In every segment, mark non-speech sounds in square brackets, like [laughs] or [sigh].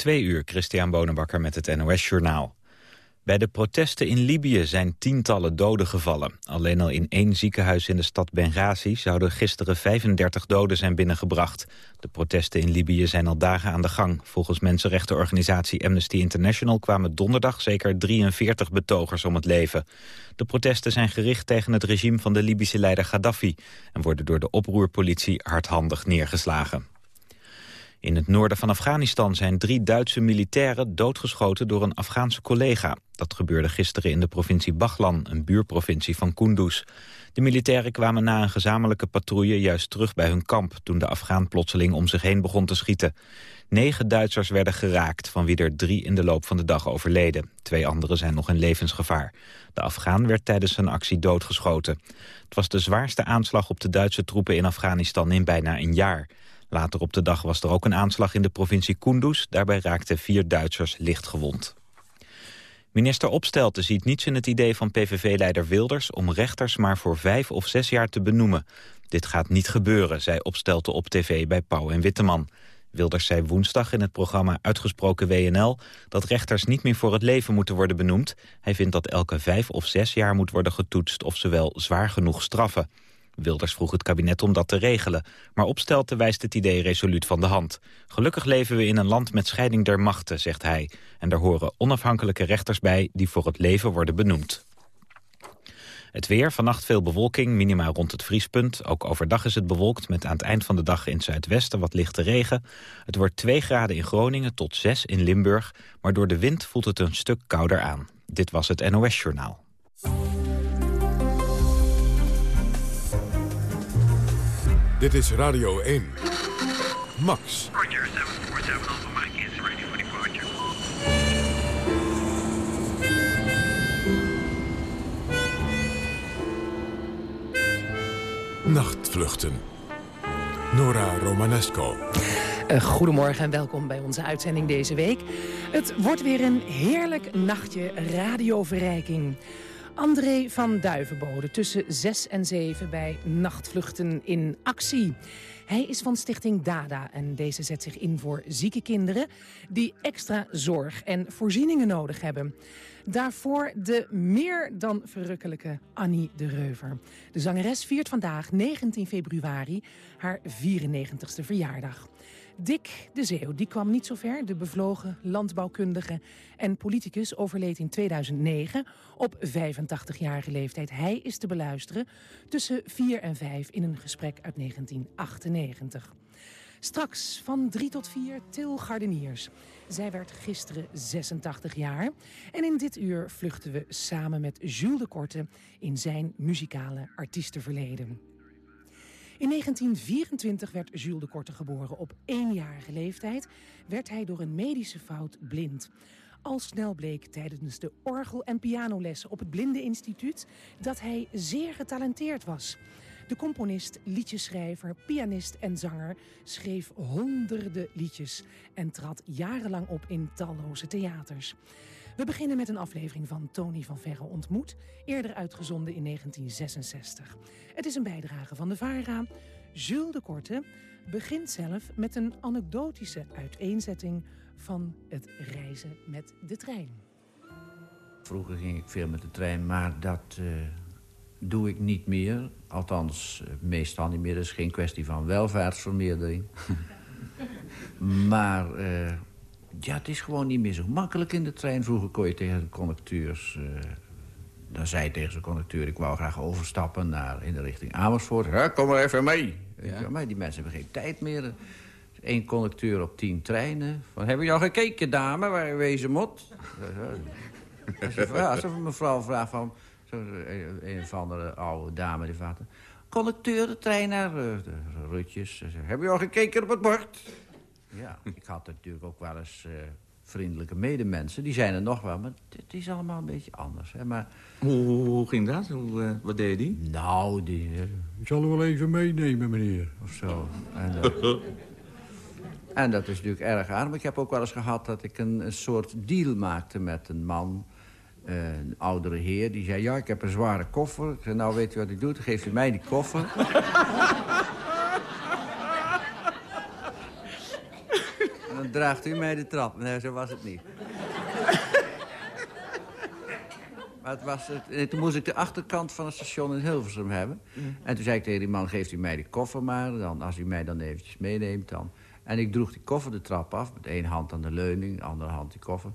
Twee uur, Christian Bonenbakker met het NOS Journaal. Bij de protesten in Libië zijn tientallen doden gevallen. Alleen al in één ziekenhuis in de stad Benghazi zouden gisteren 35 doden zijn binnengebracht. De protesten in Libië zijn al dagen aan de gang. Volgens mensenrechtenorganisatie Amnesty International kwamen donderdag zeker 43 betogers om het leven. De protesten zijn gericht tegen het regime van de Libische leider Gaddafi... en worden door de oproerpolitie hardhandig neergeslagen. In het noorden van Afghanistan zijn drie Duitse militairen doodgeschoten door een Afghaanse collega. Dat gebeurde gisteren in de provincie Baghlan, een buurprovincie van Kunduz. De militairen kwamen na een gezamenlijke patrouille juist terug bij hun kamp... toen de Afghaan plotseling om zich heen begon te schieten. Negen Duitsers werden geraakt, van wie er drie in de loop van de dag overleden. Twee anderen zijn nog in levensgevaar. De Afghaan werd tijdens zijn actie doodgeschoten. Het was de zwaarste aanslag op de Duitse troepen in Afghanistan in bijna een jaar... Later op de dag was er ook een aanslag in de provincie Kunduz. Daarbij raakten vier Duitsers licht gewond. Minister Opstelten ziet niets in het idee van PVV-leider Wilders... om rechters maar voor vijf of zes jaar te benoemen. Dit gaat niet gebeuren, zei Opstelten op tv bij Pauw en Witteman. Wilders zei woensdag in het programma Uitgesproken WNL... dat rechters niet meer voor het leven moeten worden benoemd. Hij vindt dat elke vijf of zes jaar moet worden getoetst... of ze wel zwaar genoeg straffen. Wilders vroeg het kabinet om dat te regelen. Maar Opstelten wijst het idee resoluut van de hand. Gelukkig leven we in een land met scheiding der machten, zegt hij. En daar horen onafhankelijke rechters bij die voor het leven worden benoemd. Het weer, vannacht veel bewolking, minima rond het vriespunt. Ook overdag is het bewolkt met aan het eind van de dag in het zuidwesten wat lichte regen. Het wordt 2 graden in Groningen tot 6 in Limburg. Maar door de wind voelt het een stuk kouder aan. Dit was het NOS Journaal. Dit is Radio 1. Max. Roger, 747 Alpha Mike is ready for departure. Nachtvluchten. Nora Romanesco. Uh, goedemorgen en welkom bij onze uitzending deze week. Het wordt weer een heerlijk nachtje radioverrijking. André van Duivenbode tussen 6 en 7 bij Nachtvluchten in Actie. Hij is van stichting DADA en deze zet zich in voor zieke kinderen... die extra zorg en voorzieningen nodig hebben. Daarvoor de meer dan verrukkelijke Annie de Reuver. De zangeres viert vandaag, 19 februari, haar 94ste verjaardag. Dick de Zeeuw die kwam niet zo ver. De bevlogen landbouwkundige en politicus overleed in 2009 op 85-jarige leeftijd. Hij is te beluisteren tussen 4 en 5 in een gesprek uit 1998. Straks van 3 tot 4 Til Gardeniers. Zij werd gisteren 86 jaar. En in dit uur vluchten we samen met Jules de Korte in zijn muzikale artiestenverleden. In 1924 werd Jules de Korte geboren. Op éénjarige leeftijd werd hij door een medische fout blind. Al snel bleek tijdens de orgel- en pianolessen op het Blindeninstituut dat hij zeer getalenteerd was. De componist, liedjeschrijver, pianist en zanger schreef honderden liedjes en trad jarenlang op in talloze theaters. We beginnen met een aflevering van Tony van Verre ontmoet, eerder uitgezonden in 1966. Het is een bijdrage van de VARA. Jules de Korte begint zelf met een anekdotische uiteenzetting van het reizen met de trein. Vroeger ging ik veel met de trein, maar dat uh, doe ik niet meer. Althans, uh, meestal niet meer. Dat is geen kwestie van welvaartsvermeerdering. [laughs] maar uh, ja, het is gewoon niet meer zo makkelijk in de trein. Vroeger kon je tegen de conducteurs... dan zei je tegen zijn conducteur... ik wou graag overstappen naar, in de richting Amersfoort. Ja, kom maar even mee. Ja. Maar die mensen hebben geen tijd meer. Eén conducteur op tien treinen. Van, hebben jullie al gekeken, dame, waar je wezen moet? [laughs] Als je, als een mevrouw vraagt van... Een, of andere oude dame die vader. Conducteur, de trein naar uh, de Rutjes. Hebben jullie al gekeken op het bord? Ja, ik had natuurlijk ook wel eens uh, vriendelijke medemensen. Die zijn er nog wel, maar het is allemaal een beetje anders. Hè? Maar... Hoe, hoe, hoe ging dat? Hoe, uh, wat deed die? Nou, die... Uh... Ik zal u wel even meenemen, meneer. Of zo. En, [laughs] en dat is natuurlijk erg aan. Maar ik heb ook wel eens gehad dat ik een, een soort deal maakte met een man... een oudere heer, die zei... ja, ik heb een zware koffer. Ik zei, nou, weet u wat ik doe? Dan geeft u mij die koffer. [laughs] draagt u mij de trap. Nee, zo was het niet. [laughs] Maar het was het, eh, toen moest ik de achterkant van het station in Hilversum hebben. En toen zei ik tegen die man, geeft u mij die koffer maar. Dan, als u mij dan eventjes meeneemt dan. En ik droeg die koffer de trap af. Met één hand aan de leuning, de andere hand die koffer.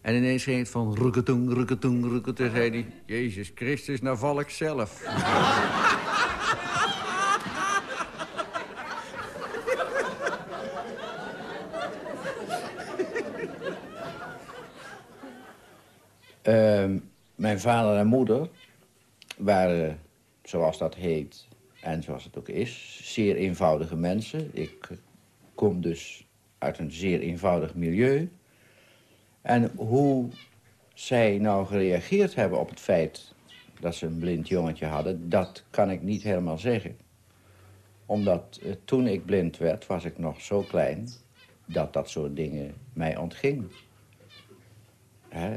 En ineens ging het van rukketoeng, rukketoeng, rukketoeng. zei hij, Jezus Christus, nou val ik zelf. [laughs] Ehm, mijn vader en moeder waren, zoals dat heet en zoals het ook is, zeer eenvoudige mensen. Ik kom dus uit een zeer eenvoudig milieu. En hoe zij nou gereageerd hebben op het feit dat ze een blind jongetje hadden, dat kan ik niet helemaal zeggen. Omdat eh, toen ik blind werd, was ik nog zo klein dat dat soort dingen mij ontging.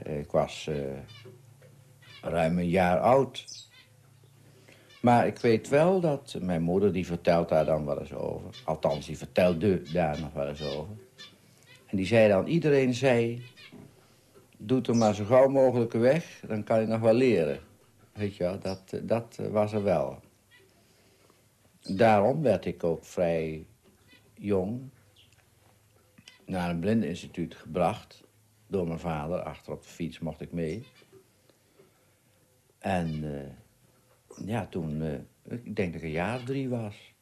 Ik was eh, ruim een jaar oud. Maar ik weet wel dat mijn moeder, die vertelt daar dan wel eens over. Althans, die vertelde daar nog wel eens over. En die zei dan, iedereen zei... Doe er maar zo gauw mogelijk weg, dan kan je nog wel leren. Weet je wel, dat, dat was er wel. Daarom werd ik ook vrij jong naar een blindeninstituut gebracht door mijn vader. Achter op de fiets mocht ik mee. En eh, ja, toen, eh, ik denk dat ik een jaar of drie was.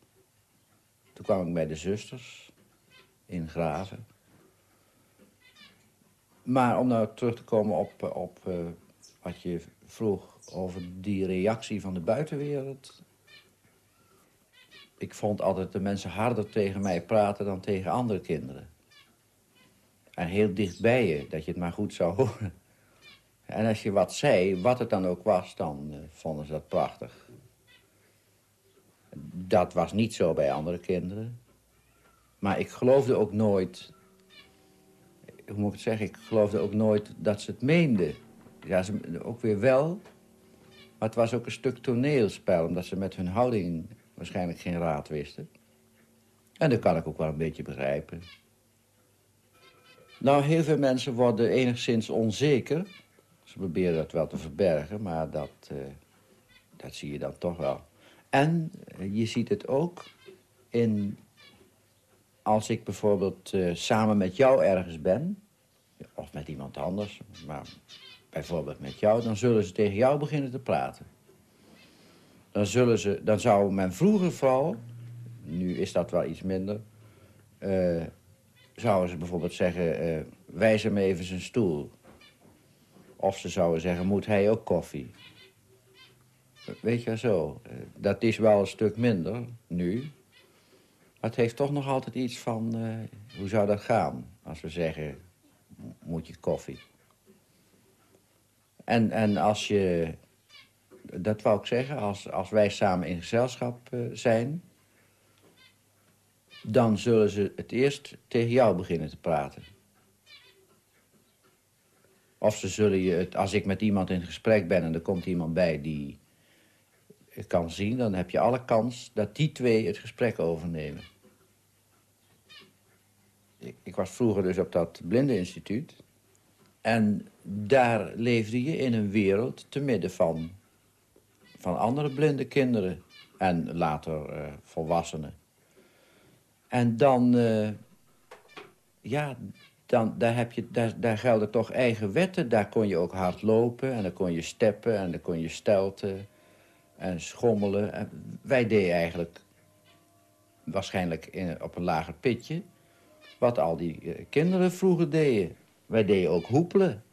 Toen kwam ik bij de zusters in Graven. Maar om nou terug te komen op, eh, op wat je vroeg over die reactie van de buitenwereld. Ik vond altijd de mensen harder tegen mij praten dan tegen andere kinderen. En heel dicht bij je, dat je het maar goed zou [laughs] horen. En als je wat zei, wat het dan ook was, dan eh, vonden ze dat prachtig. Dat was niet zo bij andere kinderen. Maar ik geloofde ook nooit... Hoe moet ik het zeggen? Ik geloofde ook nooit dat ze het meenden. Ja, ze, ook weer wel. Maar het was ook een stuk toneelspel... omdat ze met hun houding waarschijnlijk geen raad wisten. En dat kan ik ook wel een beetje begrijpen. Nou, heel veel mensen worden enigszins onzeker. Ze proberen dat wel te verbergen, maar dat, eh, dat zie je dan toch wel. En eh, je ziet het ook in... Als ik bijvoorbeeld eh, samen met jou ergens ben... of met iemand anders, maar bijvoorbeeld met jou... dan zullen ze tegen jou beginnen te praten. Dan, zullen ze, dan zou men vroeger vooral... nu is dat wel iets minder... zouden ze bijvoorbeeld zeggen... eh, wijs hem even zijn stoel. Of ze zouden zeggen, moet hij ook koffie? Weet je zo. eh, Dat is wel een stuk minder nu. Maar het heeft toch nog altijd iets van... eh, hoe zou dat gaan? Als we zeggen, "M- moet je koffie? En, en als je... Dat wou ik zeggen, als, als wij samen in gezelschap zijn... dan zullen ze het eerst tegen jou beginnen te praten. Of ze zullen je het, als ik met iemand in gesprek ben en er komt iemand bij die kan zien, dan heb je alle kans dat die twee het gesprek overnemen. Ik, ik was vroeger dus op dat blindeninstituut. En daar leefde je in een wereld te midden van, van andere blinde kinderen. En later eh, volwassenen. En dan, eh, ja, dan, daar, heb je, daar, daar gelden toch eigen wetten. Daar kon je ook hard lopen en dan kon je steppen en dan kon je stelten en schommelen. En wij deden eigenlijk waarschijnlijk in, op een lager pitje wat al die eh, kinderen vroeger deden. Wij deden ook hoepelen.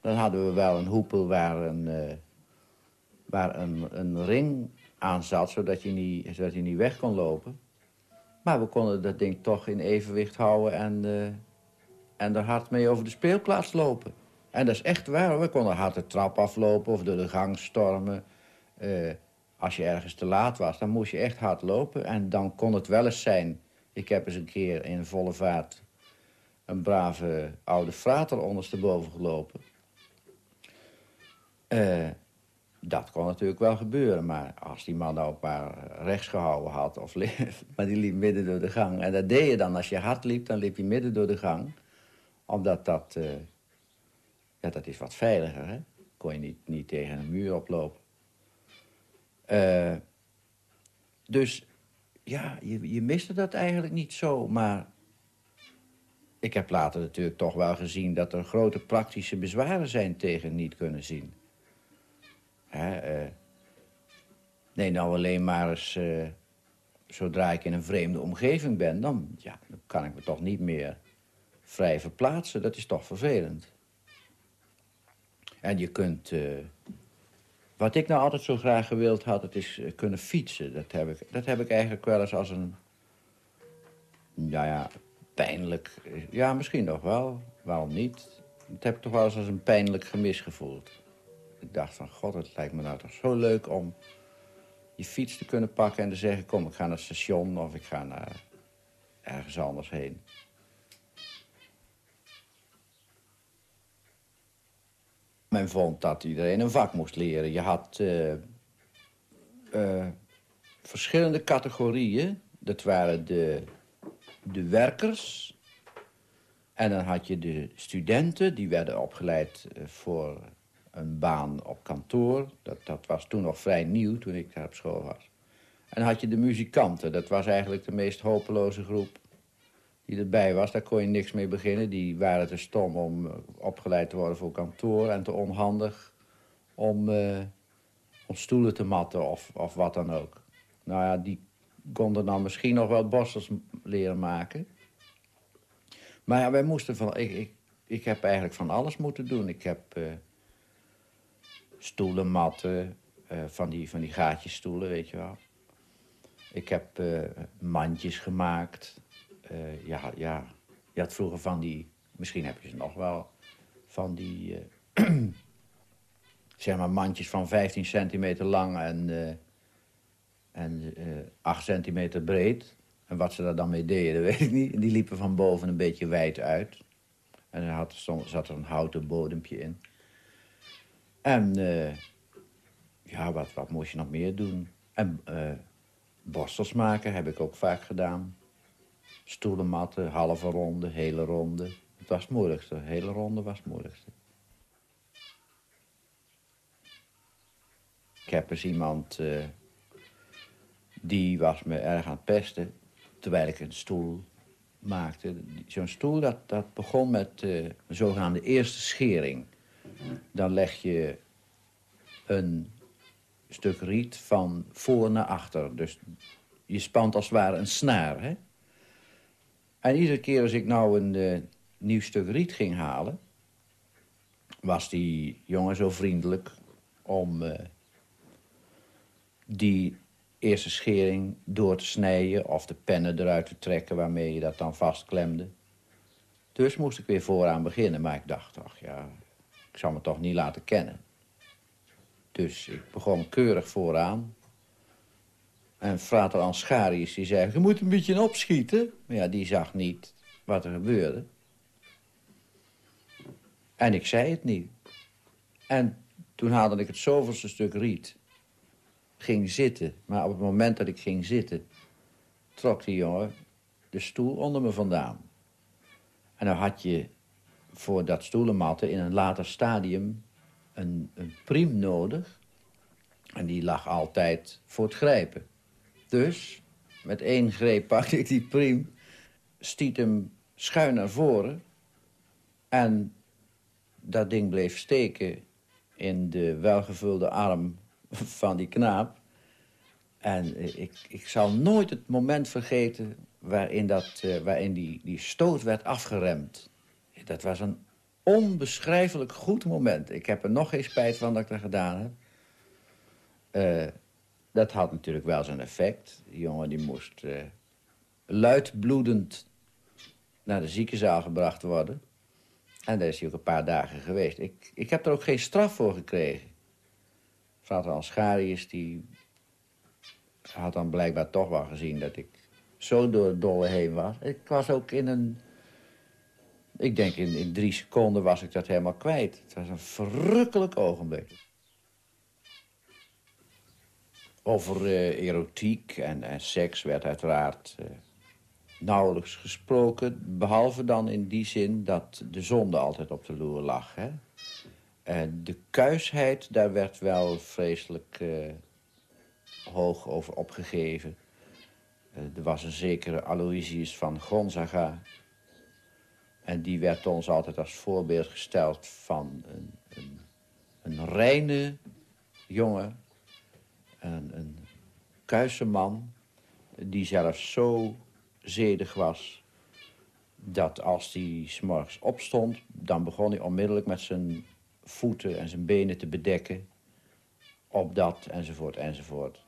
Dan hadden we wel een hoepel waar een, eh, waar een, een ring aan zat, zodat je, niet, zodat je niet weg kon lopen. We konden dat ding toch in evenwicht houden en, eh, en er hard mee over de speelplaats lopen. En dat is echt waar. We konden hard de trap aflopen of door de gang stormen. Eh, als je ergens te laat was, dan moest je echt hard lopen. En dan kon het wel eens zijn... Ik heb eens een keer in volle vaart... een brave oude frater ondersteboven gelopen. Eh, dat kon natuurlijk wel gebeuren. Maar als die man ook maar rechts gehouden had... Of, [laughs] maar die liep midden door de gang. En dat deed je dan. Als je hard liep, dan liep je midden door de gang. Omdat dat... Uh, ja, dat is wat veiliger, hè? Kon je niet, niet tegen een muur oplopen. Uh, dus ja, je, je miste dat eigenlijk niet zo. Maar ik heb later natuurlijk toch wel gezien... dat er grote praktische bezwaren zijn tegen niet kunnen zien. Hè, uh, nee, nou alleen maar eens... Uh, zodra ik in een vreemde omgeving ben... Dan, ja, dan kan ik me toch niet meer vrij verplaatsen. Dat is toch vervelend. En je kunt... Uh, wat ik nou altijd zo graag gewild had, het is kunnen fietsen. Dat heb ik, dat heb ik eigenlijk wel eens als een... Nou ja, pijnlijk... Ja, misschien nog wel. Waarom niet? Dat heb ik toch wel eens als een pijnlijk gemis gevoeld. Ik dacht van, god, het lijkt me nou toch zo leuk om je fiets te kunnen pakken... en te zeggen, kom, ik ga naar het station of ik ga naar ergens anders heen. Men vond dat iedereen een vak moest leren. Je had uh, uh, verschillende categorieën. Dat waren de, de werkers. En dan had je de studenten, die werden opgeleid uh, voor een baan op kantoor. Dat, dat was toen nog vrij nieuw, toen ik daar op school was. En had je de muzikanten. Dat was eigenlijk de meest hopeloze groep die erbij was. Daar kon je niks mee beginnen. Die waren te stom om uh, opgeleid te worden voor kantoor... en te onhandig om, uh, om stoelen te matten of, of wat dan ook. Nou ja, die konden dan misschien nog wel borstels leren maken. Maar ja, wij moesten van... Ik, ik, ik heb eigenlijk van alles moeten doen. Ik heb uh, stoelen matten, van, die, van die gaatjesstoelen, weet je wel. Ik heb mandjes gemaakt uh, ja, ja, je had vroeger van die, misschien heb je ze nog wel, van die, [clears throat] zeg maar, mandjes van 15 centimeter lang en, en 8 centimeter breed. En wat ze daar dan mee deden, [laughs] weet ik niet. Die liepen van boven een beetje wijd uit. En er had, zat er een houten bodempje in. En ja, wat, wat moest je nog meer doen? En borstels maken heb ik ook vaak gedaan. Stoelenmatten, halve ronde, hele ronde. Het was het moeilijkste. Hele ronde was het moeilijkste. Ik heb eens iemand... Uh, die was me erg aan het pesten... terwijl ik een stoel maakte. Zo'n stoel, dat, dat begon met een zogenaamde eerste schering. Dan leg je een stuk riet van voor naar achter. Dus je spant als het ware een snaar, hè? En iedere keer als ik nou een uh, nieuw stuk riet ging halen... was die jongen zo vriendelijk om uh, die eerste schering door te snijden... of de pennen eruit te trekken waarmee je dat dan vastklemde. Dus moest ik weer vooraan beginnen. Maar ik dacht, ach ja, ik zal me toch niet laten kennen. Dus ik begon keurig vooraan. En frater Anscharius die zei, je moet een beetje opschieten. Maar ja, die zag niet wat er gebeurde. En ik zei het niet. En toen haalde ik het zoveelste stuk riet. Ging zitten. Maar op het moment dat ik ging zitten... trok die jongen de stoel onder me vandaan. En dan had je voor dat stoelenmatten in een later stadium... een, een priem nodig. En die lag altijd voor het grijpen. Dus, met één greep pakte ik die priem, stiet hem schuin naar voren... en dat ding bleef steken in de welgevulde arm van die knaap. En ik, ik zal nooit het moment vergeten waarin, dat, uh, waarin die, die stoot werd afgeremd. Dat was een onbeschrijfelijk goed moment. Ik heb er nog geen spijt van dat ik dat gedaan heb. Uh, dat had natuurlijk wel zijn effect. Die jongen die moest uh, luidbloedend naar de ziekenzaal gebracht worden. En daar is hij ook een paar dagen geweest. Ik, ik heb er ook geen straf voor gekregen. Vader Anscharius, die had dan blijkbaar toch wel gezien dat ik zo door het dolle heen was. Ik was ook in een... Ik denk in, in drie seconden was ik dat helemaal kwijt. Het was een verrukkelijk ogenblik. Over uh, erotiek en, en, seks werd uiteraard uh, nauwelijks gesproken. Behalve dan in die zin dat de zonde altijd op de loer lag. Hè? En de kuisheid, daar werd wel vreselijk uh, hoog over opgegeven. er was een zekere Aloysius van Gonzaga. En die werd ons altijd als voorbeeld gesteld van een, een, een reine jongen. Een, een man. Die zelfs zo zedig was dat als hij s'morgens opstond... dan begon hij onmiddellijk met zijn voeten en zijn benen te bedekken. Op dat, enzovoort, enzovoort.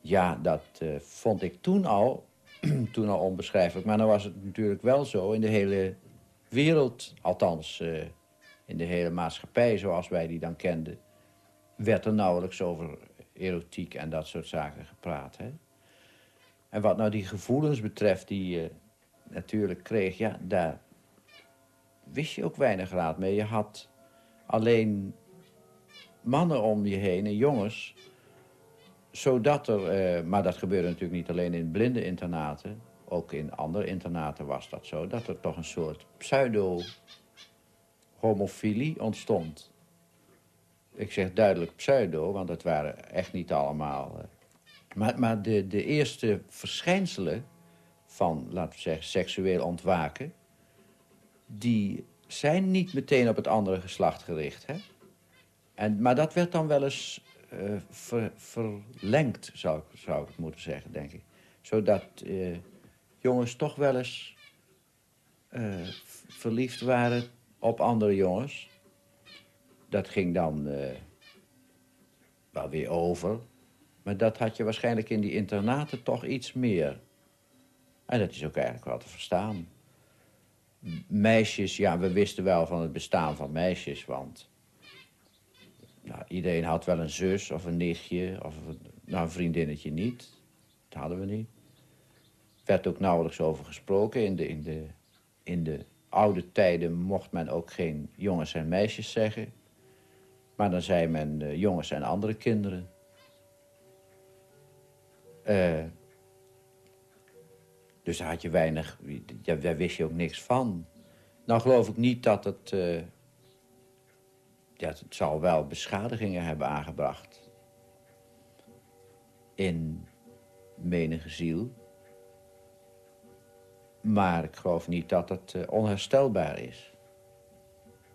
Ja, dat uh, vond ik toen al, [clears throat] toen al onbeschrijfelijk. Maar nou was het natuurlijk wel zo in de hele wereld, althans uh, in de hele maatschappij zoals wij die dan kenden, werd er nauwelijks over erotiek en dat soort zaken gepraat. Hè? En wat nou die gevoelens betreft die je natuurlijk kreeg, ja, daar wist je ook weinig raad mee. Je had alleen mannen om je heen en jongens, zodat er, eh, maar dat gebeurde natuurlijk niet alleen in blinde internaten, ook in andere internaten was dat zo, dat er toch een soort pseudo-homofilie ontstond. Ik zeg duidelijk pseudo, want het waren echt niet allemaal. Uh, maar, maar de, de eerste verschijnselen van, laten we zeggen, seksueel ontwaken, die zijn niet meteen op het andere geslacht gericht. Hè? En, maar dat werd dan wel eens ver, verlengd, zou, zou ik het moeten zeggen, denk ik. Zodat uh, jongens toch wel eens uh, verliefd waren op andere jongens. Dat ging dan wel weer over. Maar dat had je waarschijnlijk in die internaten toch iets meer. En dat is ook eigenlijk wel te verstaan meisjes, ja, we wisten wel van het bestaan van meisjes, want nou, iedereen had wel een zus of een nichtje of een, nou, een vriendinnetje niet. Dat hadden we niet. Er werd ook nauwelijks over gesproken. In de, in, de, in de oude tijden mocht men ook geen jongens en meisjes zeggen. Maar dan zei men uh, jongens en andere kinderen. Uh, dus daar had je weinig, daar wist je ook niks van. Nou geloof ik niet dat het, uh, ja, het zal wel beschadigingen hebben aangebracht. In menige ziel. Maar ik geloof niet dat het uh, onherstelbaar is.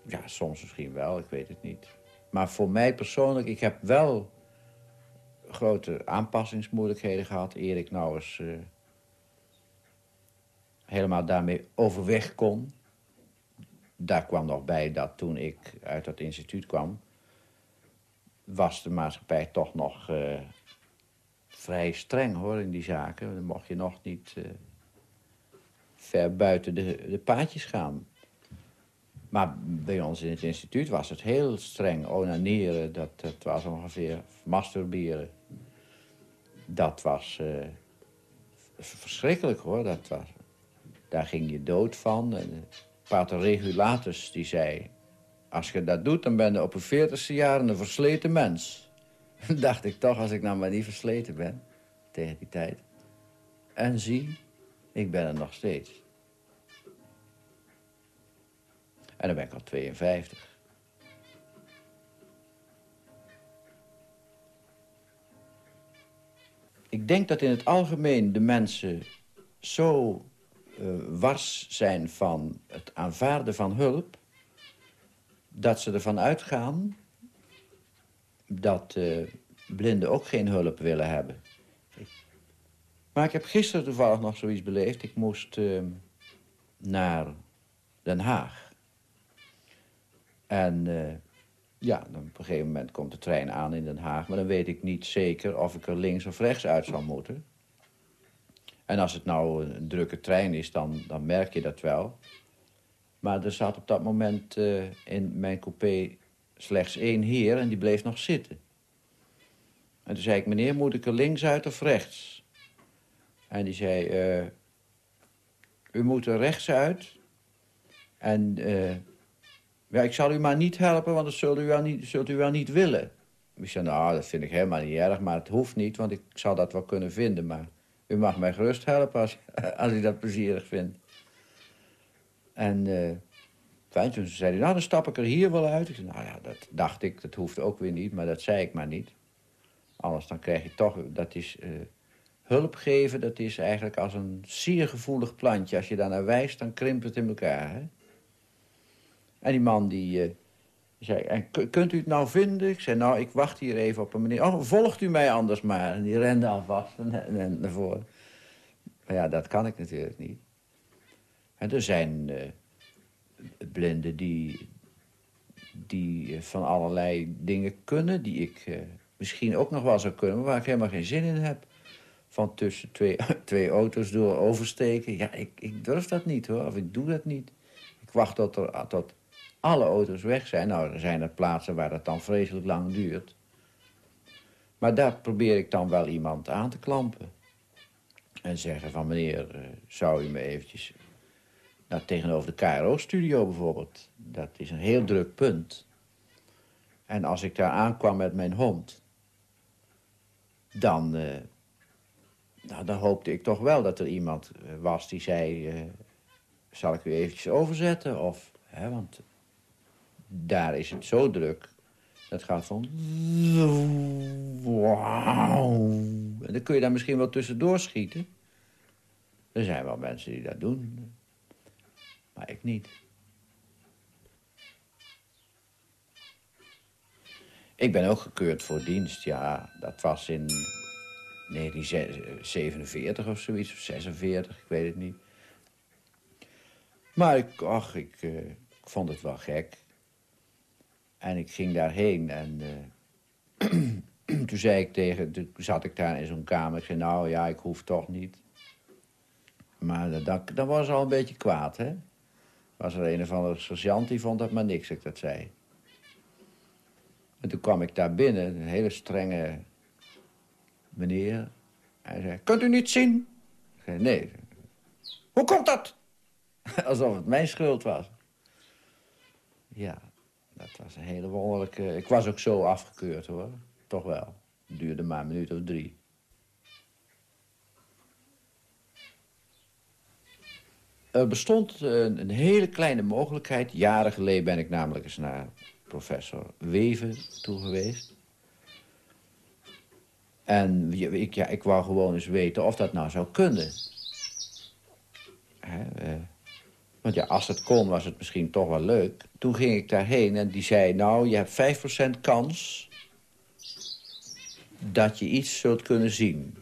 Ja, soms misschien wel, ik weet het niet. Maar voor mij persoonlijk, ik heb wel grote aanpassingsmoeilijkheden gehad... eer ik nou eens... Uh, helemaal daarmee overweg kon. Daar kwam nog bij dat toen ik uit dat instituut kwam... was de maatschappij toch nog uh, vrij streng hoor in die zaken. Dan mocht je nog niet uh, ver buiten de, de paadjes gaan. Maar bij ons in het instituut was het heel streng. Onaneren, dat, dat was ongeveer masturberen. Dat was uh, verschrikkelijk hoor. Dat was, daar ging je dood van. En pater Regulatus die zei... als je dat doet, dan ben je op een veertigste jaar een versleten mens. [laughs] dacht ik toch, als ik nou maar niet versleten ben... tegen die tijd. En zie, ik ben er nog steeds. En dan ben ik al 52. Ik denk dat in het algemeen de mensen zo wars zijn van het aanvaarden van hulp... dat ze ervan uitgaan dat uh, blinden ook geen hulp willen hebben. Maar ik heb gisteren toevallig nog zoiets beleefd. Ik moest uh, naar Den Haag. En ja, dan op een gegeven moment komt de trein aan in Den Haag... maar dan weet ik niet zeker of ik er links of rechts uit zal moeten... En als het nou een drukke trein is, dan, dan merk je dat wel. Maar er zat op dat moment uh, in mijn coupé slechts één heer en die bleef nog zitten. En toen zei ik, meneer, moet ik er links uit of rechts? En die zei, uh, u moet er rechts uit. En uh, ja, ik zal u maar niet helpen, want dat zult u wel niet, zult u wel niet willen. Ik zei, nou, dat vind ik helemaal niet erg, maar het hoeft niet, want ik zal dat wel kunnen vinden. Maar u mag mij gerust helpen als, [laughs] als u dat plezierig vindt. En uh, fijn, toen zei hij, nou, dan stap ik er hier wel uit. Ik zei, nou ja, dat dacht ik, dat hoeft ook weer niet, maar dat zei ik maar niet. Anders dan krijg je toch, dat is... Uh, hulp geven, dat is eigenlijk als een zeer gevoelig plantje. Als je daar naar wijst, dan krimpt het in elkaar. Hè? En die man die, uh, zei, en kunt u het nou vinden? Ik zei, nou, ik wacht hier even op een meneer. Oh, volgt u mij anders maar. En die rende alvast en, en, naar voren. Maar ja, dat kan ik natuurlijk niet. En er zijn uh, blinden die, die van allerlei dingen kunnen... die ik uh, misschien ook nog wel zou kunnen... maar waar ik helemaal geen zin in heb van tussen twee, [laughs] twee auto's door oversteken. Ja, ik, ik durf dat niet hoor, of ik doe dat niet. Ik wacht tot, er, tot alle auto's weg zijn. Nou, er zijn er plaatsen waar dat dan vreselijk lang duurt. Maar daar probeer ik dan wel iemand aan te klampen. En zeggen van meneer, eh, zou u me eventjes... Nou, tegenover de KRO-studio bijvoorbeeld. Dat is een heel druk punt. En als ik daar aankwam met mijn hond... dan... Uh, nou, dan hoopte ik toch wel dat er iemand eh, was die zei... Uh, zal ik u eventjes overzetten? Of, hè, want daar is het zo druk. Dat gaat van... Wauw. En dan kun je daar misschien wel tussendoor schieten. Er zijn wel mensen die dat doen. Maar ik niet. Ik ben ook gekeurd voor dienst, ja. Dat was in 1947 of zoiets, of 46, ik weet het niet. Maar ik, ach, ik, ik vond het wel gek. En ik ging daarheen en uh, [clears throat] toen zei ik tegen, toen zat ik daar in zo'n kamer. Ik zei, nou ja, ik hoef toch niet. Maar dan, dan was al een beetje kwaad, hè. Was er een of andere sergeant die vond dat maar niks, ik dat zei. En toen kwam ik daar binnen, een hele strenge meneer. Hij zei, kunt u niet zien? Ik zei, nee. Hoe komt dat? [laughs] Alsof het mijn schuld was. Ja, dat was een hele wonderlijke... Ik was ook zo afgekeurd, hoor. Toch wel. Het duurde maar een minuut of drie. Er bestond een, een, hele kleine mogelijkheid. Jaren geleden ben ik namelijk eens naar professor Weven toe geweest. En ik, ja, ik wou gewoon eens weten of dat nou zou kunnen. Hè, uh, want ja, als het kon, was het misschien toch wel leuk. Toen ging ik daarheen en die zei... nou, je hebt 5% kans dat je iets zult kunnen zien.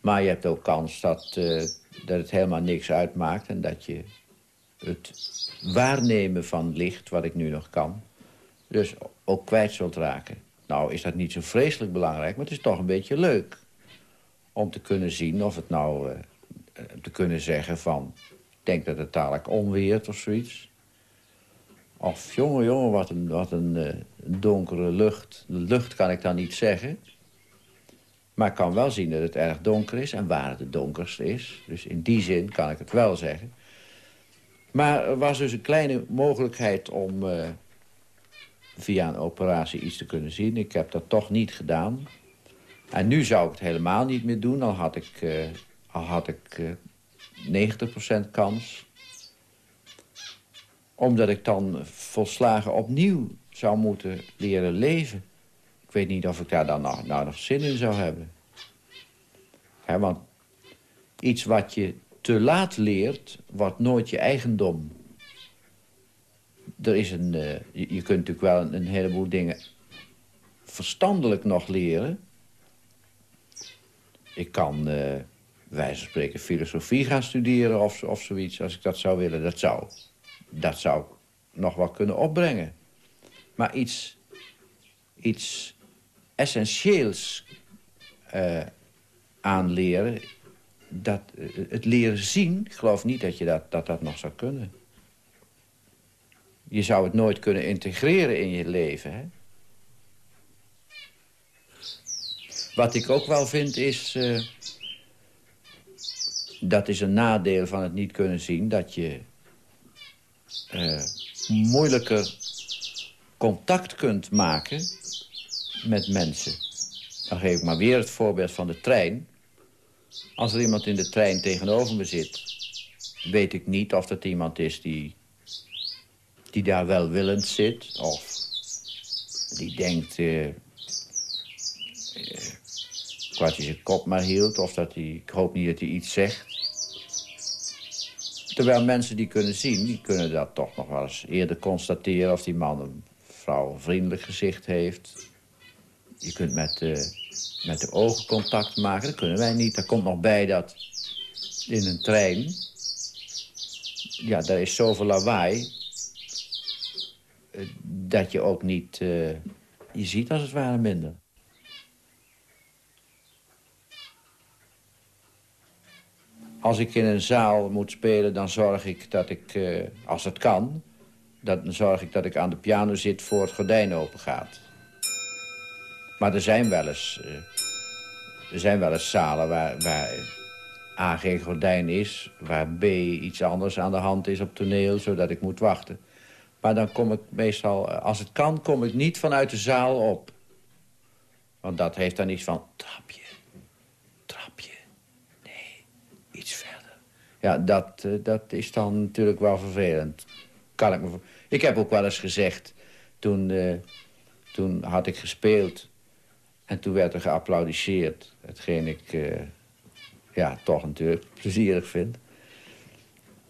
Maar je hebt ook kans dat, uh, dat het helemaal niks uitmaakt... en dat je het waarnemen van licht, wat ik nu nog kan... dus ook kwijt zult raken. Nou is dat niet zo vreselijk belangrijk, maar het is toch een beetje leuk. Om te kunnen zien of het nou... Uh, te kunnen zeggen van... Denk dat het dadelijk onweert of zoiets. Of jongen, jongen, wat een, wat een, uh, donkere lucht. De lucht kan ik dan niet zeggen. Maar ik kan wel zien dat het erg donker is en waar het het donkerste is. Dus in die zin kan ik het wel zeggen. Maar er was dus een kleine mogelijkheid om... Uh, via een operatie iets te kunnen zien. Ik heb dat toch niet gedaan. En nu zou ik het helemaal niet meer doen. Al had ik, uh, al had ik 90% kans. Omdat ik dan volslagen opnieuw zou moeten leren leven. Ik weet niet of ik daar dan nog, nou nog zin in zou hebben. He, want iets wat je te laat leert, wordt nooit je eigendom er is een, uh, je, kunt natuurlijk wel een, heleboel dingen verstandelijk nog leren. Ik kan, uh, wijze spreken, filosofie gaan studeren of, of zoiets, als ik dat zou willen. Dat zou, dat zou nog wel kunnen opbrengen. Maar iets, iets essentieels uh, aanleren, dat, het leren zien, geloof niet dat je dat, dat, dat nog zou kunnen je zou het nooit kunnen integreren in je leven. Hè? Wat ik ook wel vind is... Uh, dat is een nadeel van het niet kunnen zien... dat je uh, moeilijker contact kunt maken met mensen. Dan geef ik maar weer het voorbeeld van de trein. Als er iemand in de trein tegenover me zit... weet ik niet of dat iemand is die, die daar welwillend zit... of die denkt... Uh, uh, zijn kop maar hield... of dat hij, ik hoop niet dat hij iets zegt. Terwijl mensen die kunnen zien, die kunnen dat toch nog wel eens eerder constateren... of die man een vrouw een vriendelijk gezicht heeft. Je kunt met, uh, met de ogen contact maken, dat kunnen wij niet. Er komt nog bij dat in een trein... ja, daar is zoveel lawaai... Uh, dat je ook niet... Uh, je ziet als het ware minder. Als ik in een zaal moet spelen, dan zorg ik dat ik, uh, als het kan... dan zorg ik dat ik aan de piano zit voor het gordijn open gaat. Maar er zijn wel eens, uh, er zijn wel eens zalen waar, waar A geen gordijn is... waar B iets anders aan de hand is op toneel, zodat ik moet wachten. Maar dan kom ik meestal, als het kan, kom ik niet vanuit de zaal op. Want dat heeft dan iets van trapje Ja, dat, uh, dat is dan natuurlijk wel vervelend. Kan ik, me... ik heb ook wel eens gezegd, toen, uh, toen had ik gespeeld... en toen werd er geapplaudisseerd. Hetgeen ik uh, ja, toch natuurlijk plezierig vind.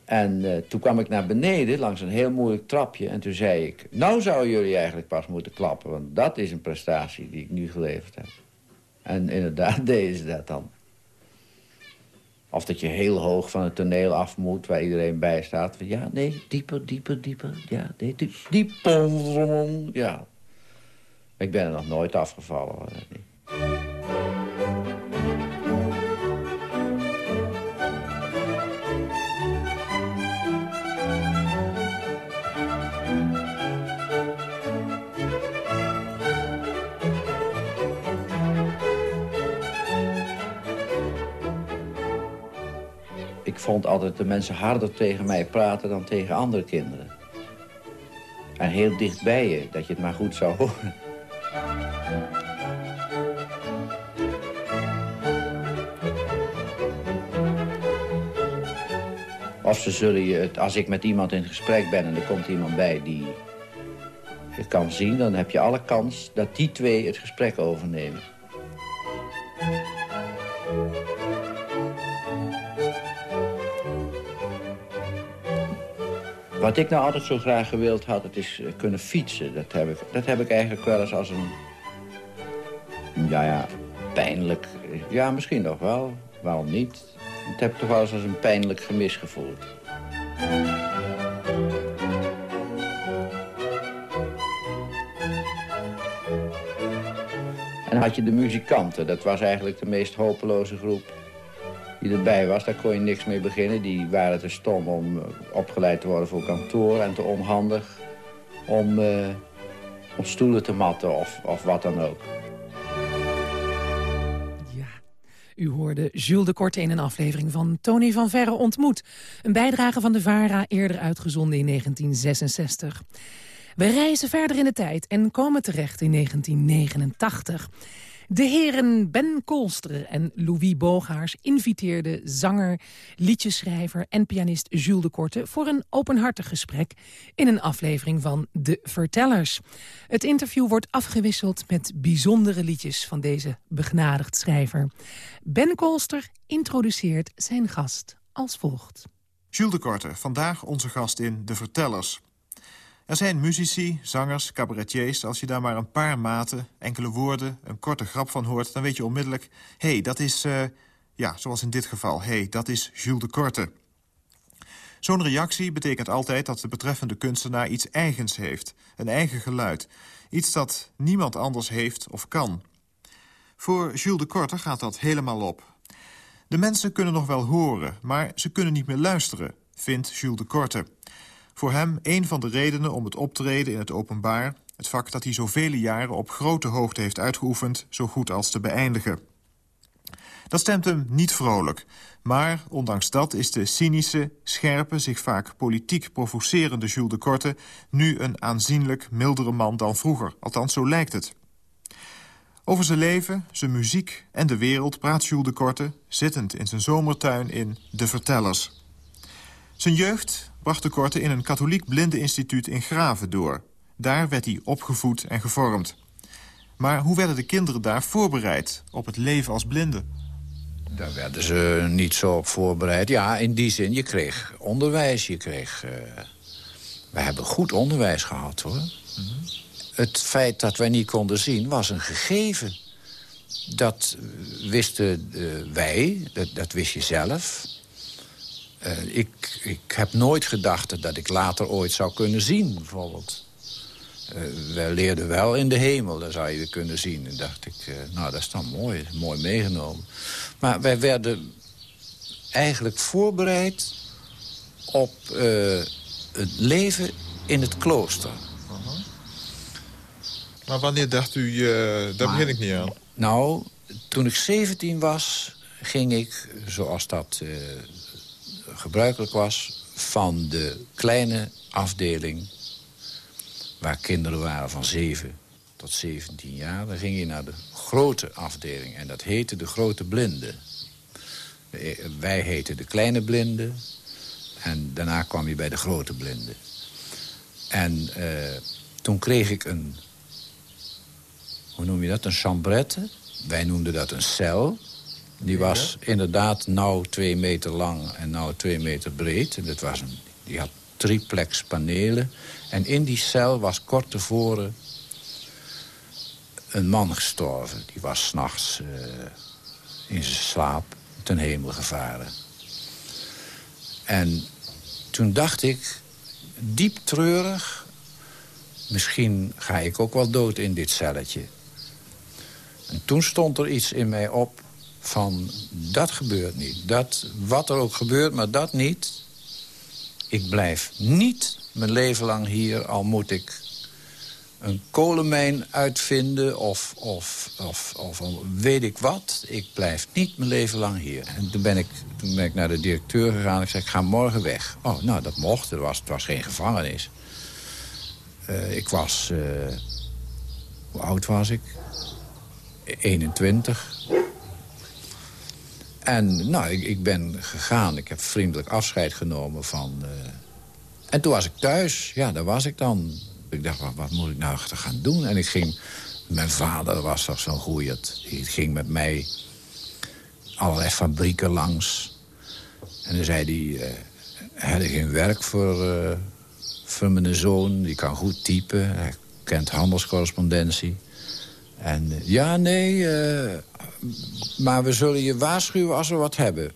En toen kwam ik naar beneden langs een heel moeilijk trapje... en toen zei ik, nou zouden jullie eigenlijk pas moeten klappen... want dat is een prestatie die ik nu geleverd heb. En inderdaad [laughs] deden ze dat dan. Of dat je heel hoog van het toneel af moet, waar iedereen bij staat. Ja, nee, dieper, dieper, dieper. Ja, nee, dieper. Ja. Ik ben er nog nooit afgevallen. Vond altijd de mensen harder tegen mij praten dan tegen andere kinderen. En heel dicht bij je, dat je het maar goed zou horen. Of ze zullen je het, als ik met iemand in gesprek ben en er komt iemand bij die het kan zien... dan heb je alle kans dat die twee het gesprek overnemen. Wat ik nou altijd zo graag gewild had, het is eh, kunnen fietsen. Dat heb ik, dat heb ik eigenlijk wel eens als een... Ja, ja, pijnlijk... Ja, misschien nog wel. Waarom niet? Dat heb ik toch wel eens als een pijnlijk gemis gevoeld. En dan had je de muzikanten. Dat was eigenlijk de meest hopeloze groep die erbij was, daar kon je niks mee beginnen. Die waren te stom om eh, opgeleid te worden voor kantoor en te onhandig om, uh, om stoelen te matten of, of wat dan ook. Ja, u hoorde Jules de Korte in een aflevering van Tony van Verre ontmoet. Een bijdrage van de VARA, eerder uitgezonden in 1966. We reizen verder in de tijd en komen terecht in 1989. De heren Ben Kolster en Louis Bogaars inviteerden zanger, liedjeschrijver en pianist Jules de Korte voor een openhartig gesprek in een aflevering van De Vertellers. Het interview wordt afgewisseld met bijzondere liedjes van deze begnadigd schrijver. Ben Kolster introduceert zijn gast als volgt. Jules de Korte, vandaag onze gast in De Vertellers. Er zijn muzici, zangers, cabaretiers. Als je daar maar een paar maten, enkele woorden, een korte grap van hoort... dan weet je onmiddellijk, hé, hey, dat is... Uh, ja, zoals in dit geval, hé, hey, dat is Jules de Korte. Zo'n reactie betekent altijd dat de betreffende kunstenaar iets eigens heeft. Een eigen geluid. Iets dat niemand anders heeft of kan. Voor Jules de Korte gaat dat helemaal op. De mensen kunnen nog wel horen, maar ze kunnen niet meer luisteren, vindt Jules de Korte. Voor hem een van de redenen om het optreden in het openbaar... het vak dat hij zo vele jaren op grote hoogte heeft uitgeoefend... zo goed als te beëindigen. Dat stemt hem niet vrolijk. Maar ondanks dat is de cynische, scherpe, zich vaak politiek provocerende Jules de Korte... nu een aanzienlijk mildere man dan vroeger. Althans, zo lijkt het. Over zijn leven, zijn muziek en de wereld praat Jules de Korte... zittend in zijn zomertuin in De Vertellers. Zijn jeugd bracht de Korte in een katholiek blindeninstituut in Graven door. Daar werd hij opgevoed en gevormd. Maar hoe werden de kinderen daar voorbereid op het leven als blinde? Daar werden ze niet zo op voorbereid. Ja, in die zin, je kreeg onderwijs, je kreeg... Uh... wij hebben goed onderwijs gehad, hoor. Het feit dat wij niet konden zien was een gegeven. Dat wisten uh, wij, dat, dat, wist je zelf. Uh, ik, ik heb nooit gedacht dat ik later ooit zou kunnen zien, bijvoorbeeld. Uh, wij leerden wel in de hemel, daar zou je kunnen zien. En dacht ik, uh, nou, dat is dan mooi, mooi meegenomen. Maar wij werden eigenlijk voorbereid op het leven in het klooster. -huh. Maar wanneer dacht u, daar maar, begin ik niet aan? Nou, toen ik 17 was, ging ik, zoals dat gebruikelijk was... van de kleine afdeling waar kinderen waren van 7 tot 17 jaar. Dan ging je naar de grote afdeling en dat heette de grote blinde. Wij heten de kleine blinde en daarna kwam je bij de grote blinde. En uh, toen kreeg ik een, hoe noem je dat, een chambrette. Wij noemden dat een cel. Die was inderdaad nauw twee meter lang en nauw twee meter breed. En dat was een, die had triplex panelen. En in die cel was kort tevoren een man gestorven. Die was s'nachts uh, in zijn slaap ten hemel gevaren. En toen dacht ik, diep treurig... misschien ga ik ook wel dood in dit celletje. En toen stond er iets in mij op van... dat gebeurt niet. Dat, wat er ook gebeurt, maar dat niet. Ik blijf niet mijn leven lang hier, al moet ik een kolenmijn uitvinden of, of, of, of weet ik wat. Ik blijf niet mijn leven lang hier. En toen ben ik, toen ben ik naar de directeur gegaan. Ik zei, ik ga morgen weg. Oh, nou, dat mocht. Er was, het was geen gevangenis. Uh, ik was... Uh, hoe oud was ik? 21. En nou, ik, ben gegaan. Ik heb vriendelijk afscheid genomen van... Uh, en toen was ik thuis. Ja, daar was ik dan. Ik dacht, wat, moet ik nou gaan doen? En ik ging... Mijn vader was toch zo'n goeierd. Die ging met mij allerlei fabrieken langs. En dan zei hij... Uh, hij had geen werk voor, uh, voor mijn zoon. Die kan goed typen. Hij kent handelscorrespondentie. En uh, ja, nee... maar we zullen je waarschuwen als we wat hebben.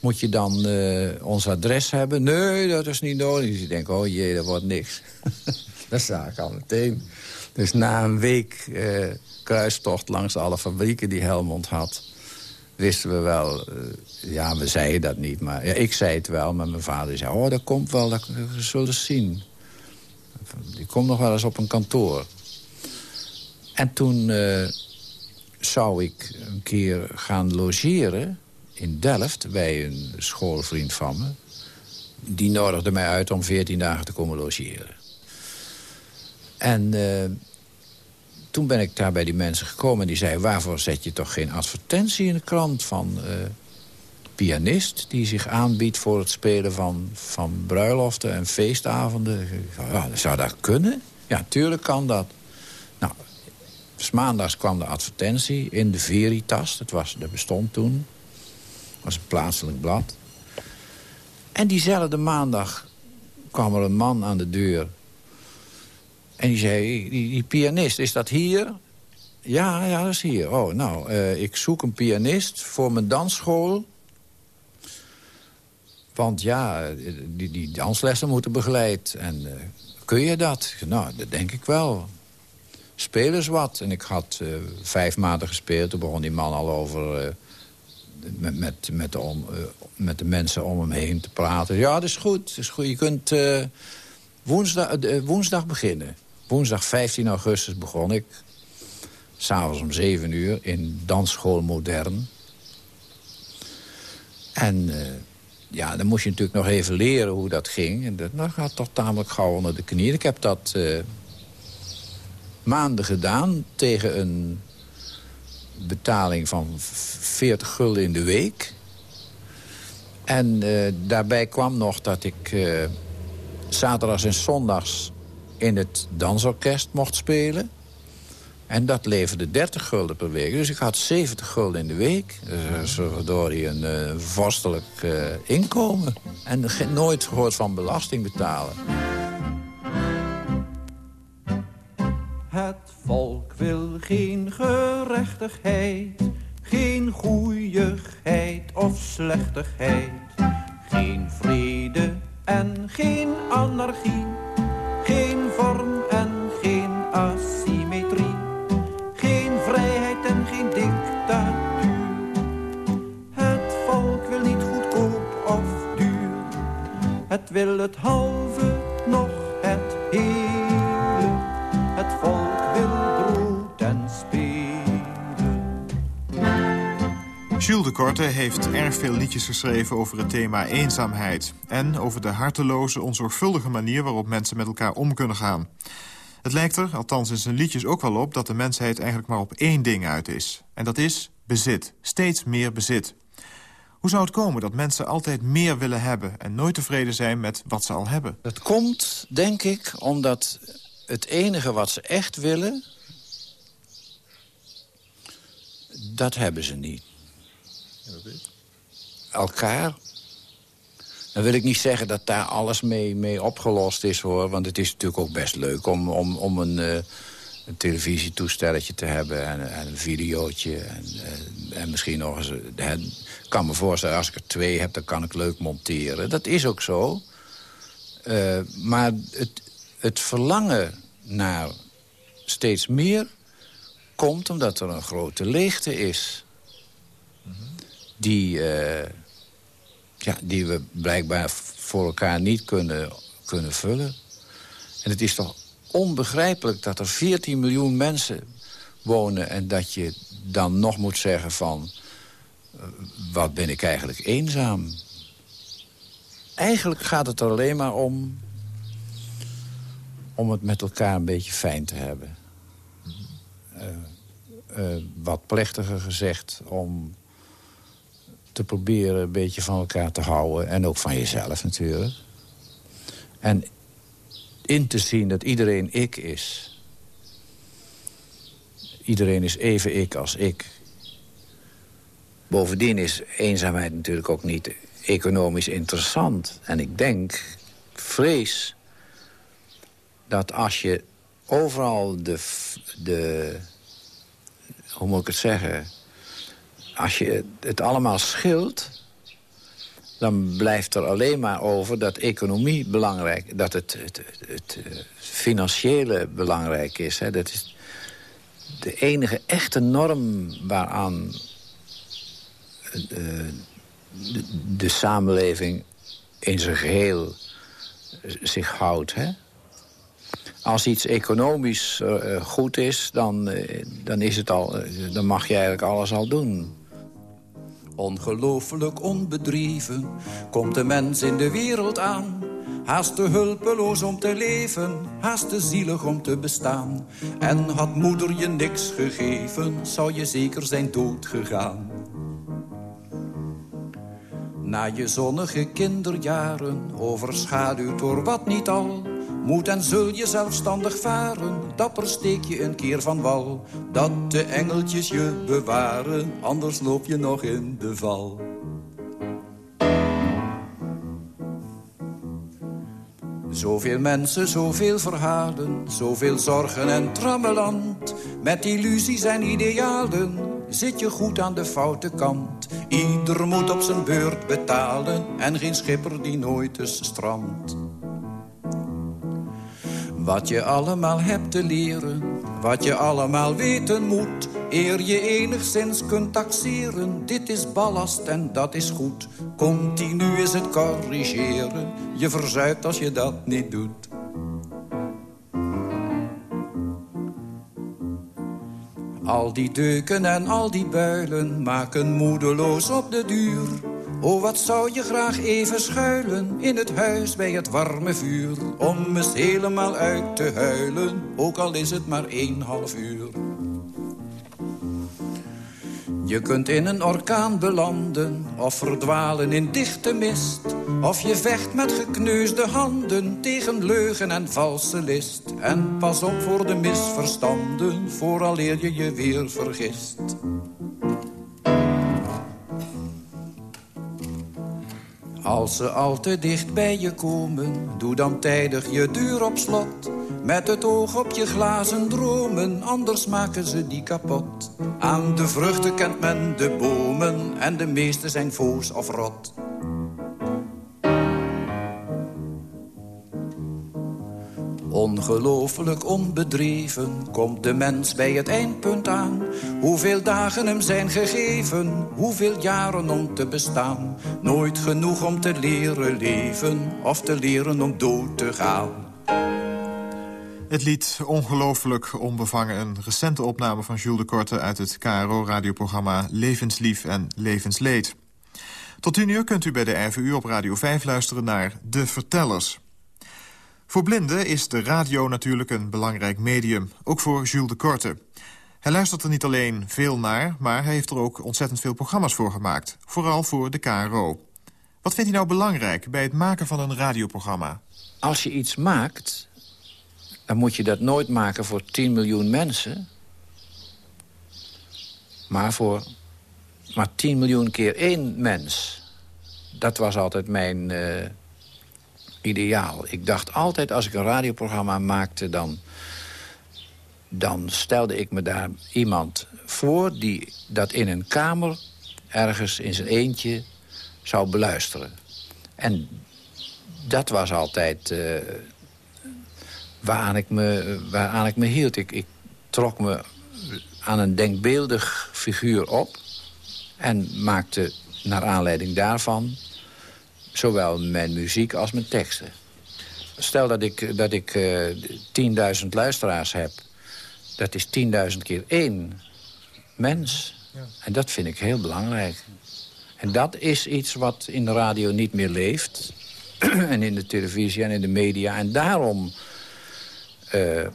Moet je dan uh, ons adres hebben? Nee, dat is niet nodig. Dus denk, oh jee, dat wordt niks. [laughs] dat zag ik al meteen. Dus na een week uh, kruistocht langs alle fabrieken die Helmond had... wisten we wel... Uh, ja, we zeiden dat niet, maar ja, ik zei het wel. Maar mijn vader zei, oh, dat komt wel, dat we zullen zien. Die komt nog wel eens op een kantoor. En toen zou ik een keer gaan logeren in Delft bij een schoolvriend van me. Die nodigde mij uit om 14 dagen te komen logeren. En uh, toen ben ik daar bij die mensen gekomen en die zei... waarvoor zet je toch geen advertentie in de krant van uh, pianist... die zich aanbiedt voor het spelen van, van bruiloften en feestavonden? Ja, zou dat kunnen? Ja, tuurlijk kan dat. Dus maandags kwam de advertentie in de Veritas. Dat, was, dat bestond toen was een plaatselijk blad. En diezelfde maandag kwam er een man aan de deur. En die zei, die, pianist, is dat hier? Ja, ja, dat is hier. Oh, nou, uh, ik zoek een pianist voor mijn dansschool. Want ja, die, die danslessen moeten begeleid. En uh, kun je dat? Nou, dat denk ik wel. Speel eens wat. En ik had uh, vijf maanden gespeeld. Toen begon die man al over met, met, met, de om, uh, met de mensen om hem heen te praten. Ja, dat is goed. Dat is goed. Je kunt woensdag, woensdag beginnen. Woensdag 15 augustus begon ik. S'avonds om 7 uur in Dansschool Modern. En ja, dan moest je natuurlijk nog even leren hoe dat ging. En dat gaat toch tamelijk gauw onder de knieën. Ik heb dat maanden gedaan tegen een betaling van 40 gulden in de week. En uh, daarbij kwam nog dat ik uh, zaterdags en zondags in het dansorkest mocht spelen. En dat leverde 30 gulden per week. Dus ik had 70 gulden in de week. Dus, waardoor je een uh, vorstelijk uh, inkomen. En nooit gehoord van belasting betalen. Het volk wil geen gerechtigheid. Geen goeieigheid of slechtigheid. Geen vrede en geen anarchie. Geen vorm en geen asymmetrie. Geen vrijheid en geen dictatuur. Het volk wil niet goedkoop of duur. Het wil het halve, Korte heeft erg veel liedjes geschreven over het thema eenzaamheid... en over de harteloze, onzorgvuldige manier waarop mensen met elkaar om kunnen gaan. Het lijkt er, althans in zijn liedjes ook wel op... dat de mensheid eigenlijk maar op één ding uit is. En dat is bezit. Steeds meer bezit. Hoe zou het komen dat mensen altijd meer willen hebben... en nooit tevreden zijn met wat ze al hebben? Dat komt, denk ik, omdat het enige wat ze echt willen... dat hebben ze niet. Elkaar. Dan wil ik niet zeggen dat daar alles mee, mee opgelost is, hoor. Want het is natuurlijk ook best leuk om, om, om een, uh, een televisietoestelletje te hebben... en, en een videootje. En, uh, en misschien nog eens... Ik kan me voorstellen, als ik er twee heb, dan kan ik leuk monteren. Dat is ook zo. Uh, maar het, het verlangen naar steeds meer komt omdat er een grote leegte is. Die, uh, ja, die we blijkbaar voor elkaar niet kunnen, kunnen vullen. En het is toch onbegrijpelijk dat er 14 miljoen mensen wonen... en dat je dan nog moet zeggen van... Uh, wat ben ik eigenlijk eenzaam. Eigenlijk gaat het er alleen maar om... om het met elkaar een beetje fijn te hebben. Uh, wat plechtiger gezegd om te proberen een beetje van elkaar te houden. En ook van jezelf natuurlijk. En in te zien dat iedereen ik is. Iedereen is even ik als ik. Bovendien is eenzaamheid natuurlijk ook niet economisch interessant. En ik denk, vrees, dat als je overal de, de hoe moet ik het zeggen... als je het allemaal schilt... dan blijft er alleen maar over dat economie belangrijk... dat het, het, financiële belangrijk is. Hè. Dat is de enige echte norm waaraan de, de, de samenleving in zijn geheel zich houdt. Hè? als iets economisch uh, goed is, dan, uh, dan, is het al, dan mag je eigenlijk alles al doen. Ongelooflijk onbedreven komt de mens in de wereld aan. Haast te hulpeloos om te leven, haast te zielig om te bestaan. En had moeder je niks gegeven, zou je zeker zijn dood gegaan. Na je zonnige kinderjaren, overschaduwd door wat niet al moet en zul je zelfstandig varen, dapper steek je een keer van wal. Dat de engeltjes je bewaren, anders loop je nog in de val. Zoveel mensen, zoveel verhalen, zoveel zorgen en trammeland. Met illusies en idealen zit je goed aan de foute kant. Ieder moet op zijn beurt betalen en geen schipper die nooit eens strandt. Wat je allemaal hebt te leren, wat je allemaal weten moet... eer je enigszins kunt taxeren. Dit is ballast en dat is goed. Continu is het corrigeren. Je verzuipt als je dat niet doet. Al die deuken en al die builen maken moedeloos op de duur... Oh, wat zou je graag even schuilen in het huis bij het warme vuur. Om eens helemaal uit te huilen, ook al is het maar één half uur. Je kunt in een orkaan belanden of verdwalen in dichte mist. Of je vecht met gekneusde handen tegen leugen en valse list. En pas op voor de misverstanden, vooraleer je je weer vergist. Als ze al te dicht bij je komen, doe dan tijdig je deur op slot. Met het oog op je glazen dromen, anders maken ze die kapot. Aan de vruchten kent men de bomen en de meeste zijn voos of rot. Ongelooflijk onbedreven komt de mens bij het eindpunt aan. Hoeveel dagen hem zijn gegeven, hoeveel jaren om te bestaan. Nooit genoeg om te leren leven of te leren om dood te gaan. Het lied Ongelooflijk Onbevangen, een recente opname van Jules de Korte... uit het KRO-radioprogramma Levenslief en Levensleed. Tot 10 uur kunt u bij de RVU op Radio 5 luisteren naar De Vertellers. Voor blinden is de radio natuurlijk een belangrijk medium, ook voor Jules de Korte. Hij luistert er niet alleen veel naar, maar hij heeft er ook ontzettend veel programma's voor gemaakt. Vooral voor de KRO. Wat vindt hij nou belangrijk bij het maken van een radioprogramma? Als je iets maakt, dan moet je dat nooit maken voor 10 miljoen mensen. Maar voor maar 10 miljoen keer één mens. Dat was altijd mijn uh, ideaal. Ik dacht altijd, als ik een radioprogramma maakte... dan, dan stelde ik me daar iemand voor... die dat in een kamer ergens in zijn eentje zou beluisteren. En dat was altijd uh, waaraan, ik me, waaraan ik me hield. Ik, ik trok me aan een denkbeeldig figuur op... en maakte naar aanleiding daarvan zowel mijn muziek als mijn teksten. Stel dat ik, dat ik uh, 10.000 luisteraars heb. Dat is 10.000 keer één mens. Ja. En dat vind ik heel belangrijk. En dat is iets wat in de radio niet meer leeft. [clears throat] en in de televisie en in de media. En daarom uh,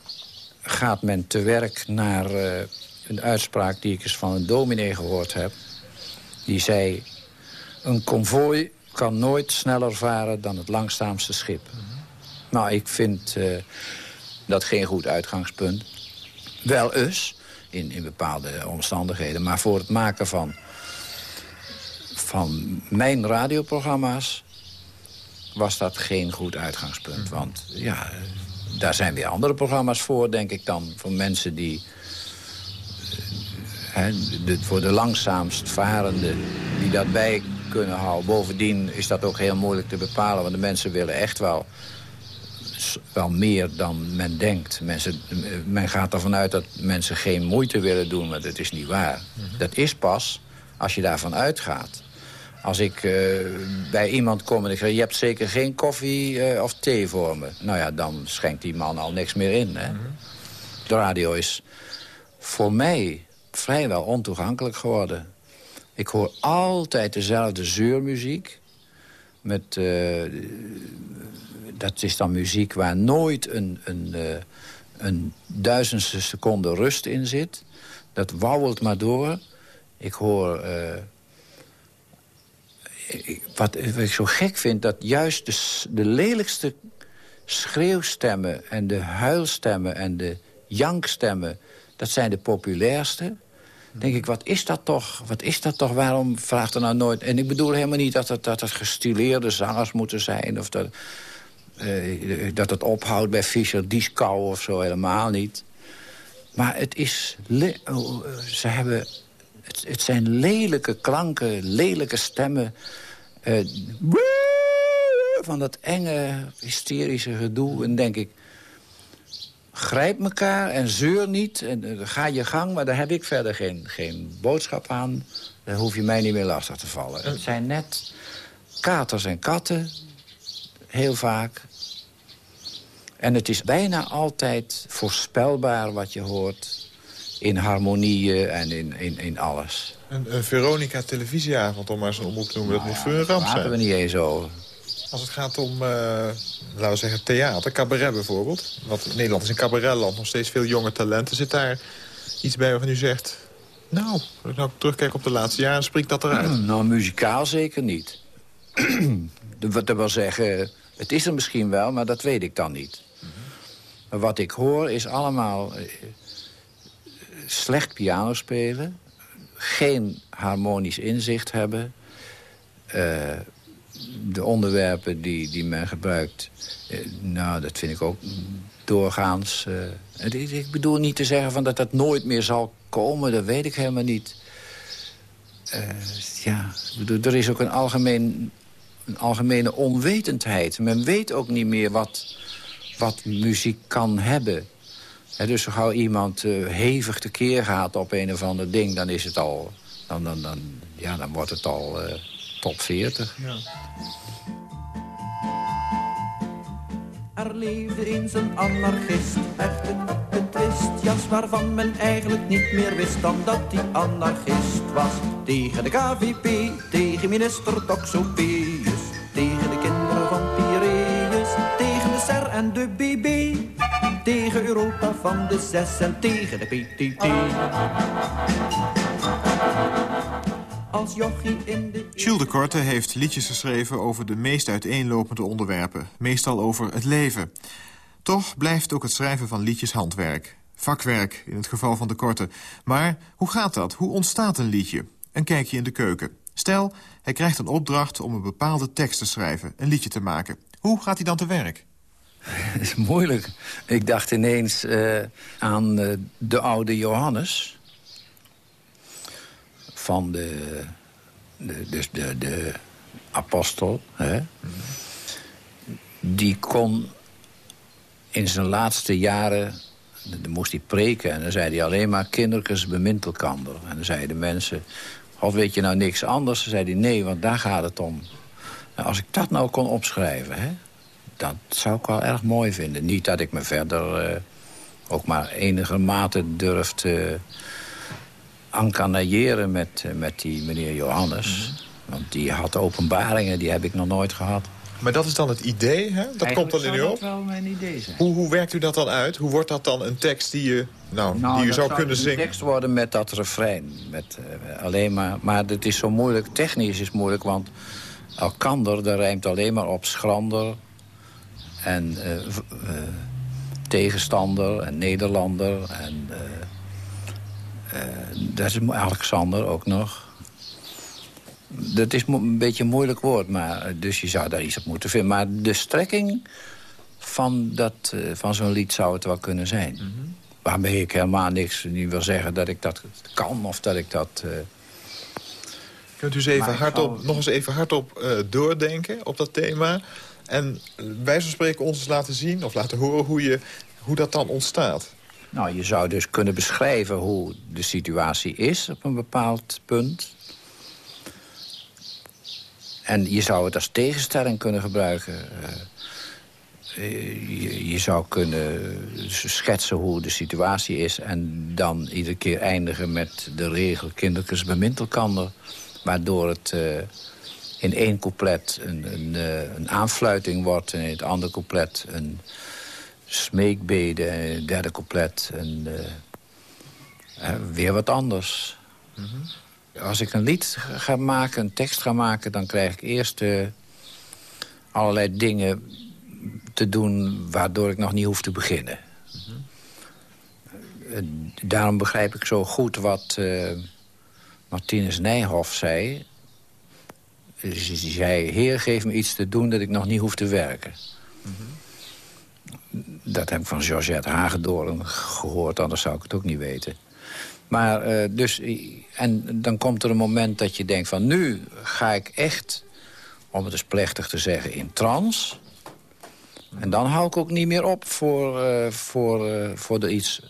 gaat men te werk naar uh, een uitspraak die ik eens van een dominee gehoord heb. Die zei, een konvooi kan nooit sneller varen dan het langzaamste schip. Nou, ik vind uh, dat geen goed uitgangspunt. Wel eens, in, in bepaalde omstandigheden. Maar voor het maken van, van mijn radioprogramma's... was dat geen goed uitgangspunt. Want ja, daar zijn weer andere programma's voor, denk ik dan. Voor mensen die... He, de, voor de langzaamst varende die dat bij kunnen houden. Bovendien is dat ook heel moeilijk te bepalen. Want de mensen willen echt wel, wel meer dan men denkt. Mensen, men gaat ervan uit dat mensen geen moeite willen doen. Maar dat is niet waar. Mhm. Dat is pas als je daarvan uitgaat. Als ik uh, bij iemand kom en ik zeg... je hebt zeker geen koffie uh, of thee voor me. Nou ja, dan schenkt die man al niks meer in. Hè? Mm -hmm. De radio is voor mij vrijwel ontoegankelijk geworden. Ik hoor altijd dezelfde zeurmuziek. Met, uh, dat is dan muziek waar nooit een, een, uh, een duizendste seconde rust in zit. Dat wauwelt maar door. Ik hoor... Uh, wat, wat, ik zo gek vind, dat juist de, de lelijkste schreeuwstemmen... en de huilstemmen en de jankstemmen... dat zijn de populairste denk ik, wat is dat toch? Wat is dat toch? Waarom vraagt er nou nooit... En ik bedoel helemaal niet dat het, dat het gestileerde zangers moeten zijn... of dat, uh, dat het ophoudt bij Fischer Dieskau of zo, helemaal niet. Maar het is... Oh, ze hebben... Het, het, zijn lelijke klanken, lelijke stemmen... Uh, van dat enge, hysterische gedoe. En denk ik, grijp elkaar en zeur niet. En, uh, ga je gang, maar daar heb ik verder geen, geen boodschap aan. Dan hoef je mij niet meer lastig te vallen. Het zijn net katers en katten, heel vaak. En het is bijna altijd voorspelbaar wat je hoort... in harmonieën en in, in, in alles. Een, een Veronica-televisieavond, om maar zo'n omroep te noemen... dat moet voor een ramp zijn. Daar we niet eens over. Als het gaat om, uh, laten we zeggen, theater, cabaret bijvoorbeeld. Want Nederland is een cabaretland, nog steeds veel jonge talenten. Zit daar iets bij waarvan u zegt... Nou, als ik nou terugkijk op de laatste jaren, springt dat eruit? [clears throat] nou, muzikaal zeker niet. [clears throat] dat wil zeggen, het is er misschien wel, maar dat weet ik dan niet. Maar wat ik hoor is allemaal eh, slecht piano spelen... geen harmonisch inzicht hebben... Eh, de onderwerpen die, die men gebruikt, eh, nou, dat vind ik ook doorgaans... Uh, ik bedoel niet te zeggen van dat dat nooit meer zal komen, dat weet ik helemaal niet. Uh, ja, bedoel, er is ook een, algemeen, een algemene onwetendheid. Men weet ook niet meer wat, wat muziek kan hebben. dus zo gauw iemand uh, hevig tekeer gaat op een of ander ding... dan is het al... Dan, dan, dan, ja, dan wordt het al top 40. Ja. Er leefde eens een anarchist, echt een, een twistjas... waarvan men eigenlijk niet meer wist dan dat hij anarchist was. Tegen de KVP, tegen minister Toxopeus... tegen de kinderen van Piraeus, tegen de SER en de BB... tegen Europa van de zes en tegen de PTT als jochie in de... Jules de Korte heeft liedjes geschreven over de meest uiteenlopende onderwerpen. Meestal over het leven. Toch blijft ook het schrijven van liedjes handwerk. Vakwerk, in het geval van de Korte. Maar hoe gaat dat? Hoe ontstaat een liedje? Een kijkje in de keuken. Stel, hij krijgt een opdracht om een bepaalde tekst te schrijven. Een liedje te maken. Hoe gaat hij dan te werk? [laughs] Het is moeilijk. Ik dacht ineens uh, aan uh, de oude Johannes van de, de, dus de, de apostel. Hè? Die kon in zijn laatste jaren... Dan moest hij preken en dan zei hij alleen maar... kinderkens bemint elkander. En dan zeiden de mensen... of weet je nou niks anders? Dan zei hij nee, want daar gaat het om. Nou, als ik dat nou kon opschrijven... Hè, dat zou ik wel erg mooi vinden. Niet dat ik me verder uh, ook maar enige mate durf te ankanailleren met, eh, met die meneer Johannes. Want die had openbaringen, die heb ik nog nooit gehad. Maar dat is dan het idee, hè? Dat komt dan in u op? dat wel mijn idee zijn. Hoe, hoe werkt u dat dan uit? Hoe wordt dat dan een tekst die je, nou, nou die je zou kunnen zingen? een tekst worden met dat refrein. Met, uh, alleen maar, maar het is zo moeilijk, technisch is moeilijk, want Elkander, daar rijmt alleen maar op schrander en uh, uh, tegenstander en Nederlander en uh, dat is Alexander ook nog. Dat is een beetje een moeilijk woord, maar, eh, dus je zou daar iets op moeten vinden. Maar de strekking van, dat, uh, van zo'n lied zou het wel kunnen zijn. Mm -hmm. Waarmee ik helemaal niks niet wil zeggen dat ik dat kan of dat ik dat... Uh... Kunt u eens even hardop, nog eens even hardop uh, doordenken op dat thema... en wij zo spreken ons eens laten zien of laten horen hoe, je, hoe dat dan ontstaat? Nou, je zou dus kunnen beschrijven hoe de situatie is op een bepaald punt. En je zou het als tegenstelling kunnen gebruiken. Uh, je, je, zou kunnen schetsen hoe de situatie is... en dan iedere keer eindigen met de regel... kindertjes bemint elkander. Waardoor het uh, in één couplet een, een, een, aanfluiting wordt... en in het andere couplet een smeekbeden, derde couplet. En uh, weer wat anders. Mhm. Als ik een lied ga maken, een tekst ga maken... dan krijg ik eerst uh, allerlei dingen te doen... waardoor ik nog niet hoef te beginnen. Mhm. daarom begrijp ik zo goed wat Martinus Nijhoff zei. Zei, heer, geef me iets te doen dat ik nog niet hoef te werken. Mm dat heb ik van Georgette Hagedoorn gehoord, anders zou ik het ook niet weten. Maar uh, dus, en dan komt er een moment dat je denkt van... nu ga ik echt, om het eens plechtig te zeggen, in trance. En dan hou ik ook niet meer op voor, uh, voor, uh, voor, de iets,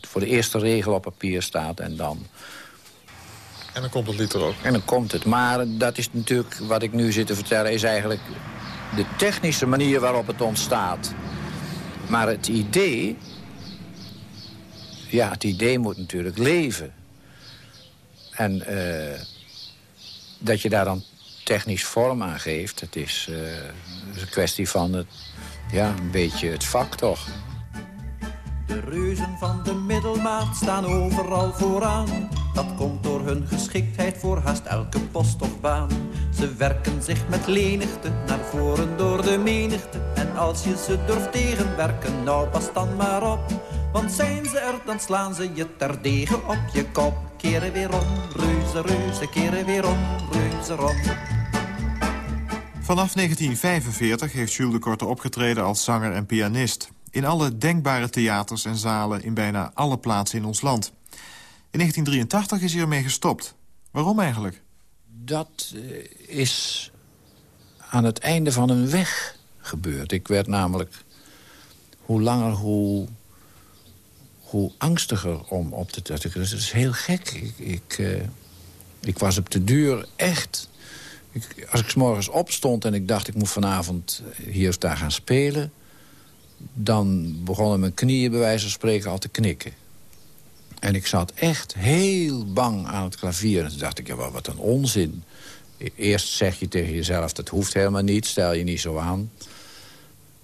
voor de eerste regel op papier staat. En dan... En dan komt het lied er ook. En dan komt het. Maar dat is natuurlijk, wat ik nu zit te vertellen... is eigenlijk de technische manier waarop het ontstaat. Maar het idee... Ja, het idee moet natuurlijk leven. En uh, dat je daar dan technisch vorm aan geeft... het is, uh, een kwestie van het, ja, een beetje het vak toch. De reuzen van de middelmaat staan overal vooraan. Dat komt door hun geschiktheid voor haast elke post of baan. Ze werken zich met lenigte naar voren door de menigte. En als je ze durft tegenwerken, nou pas dan maar op. Want zijn ze er, dan slaan ze je terdege op je kop. Keren weer om, reuze, reuze, keren weer om, reuze, om. Vanaf 1945 heeft Jules de Korte opgetreden als zanger en pianist. In alle denkbare theaters en zalen in bijna alle plaatsen in ons land. In 1983 is hij ermee gestopt. Waarom eigenlijk? Dat eh, is aan het einde van een weg gebeurd. Ik werd namelijk hoe langer, hoe, hoe angstiger om op te treden. Dus dat is heel gek. Ik, ik, uh, ik was op de duur echt... Ik, als ik s morgens opstond en ik dacht... ik moet vanavond hier of daar gaan spelen... dan begonnen mijn knieën bij wijze van spreken al te knikken. En ik zat echt heel bang aan het klavier. En toen dacht ik, ja, wat een onzin. Eerst zeg je tegen jezelf, dat hoeft helemaal niet, stel je niet zo aan.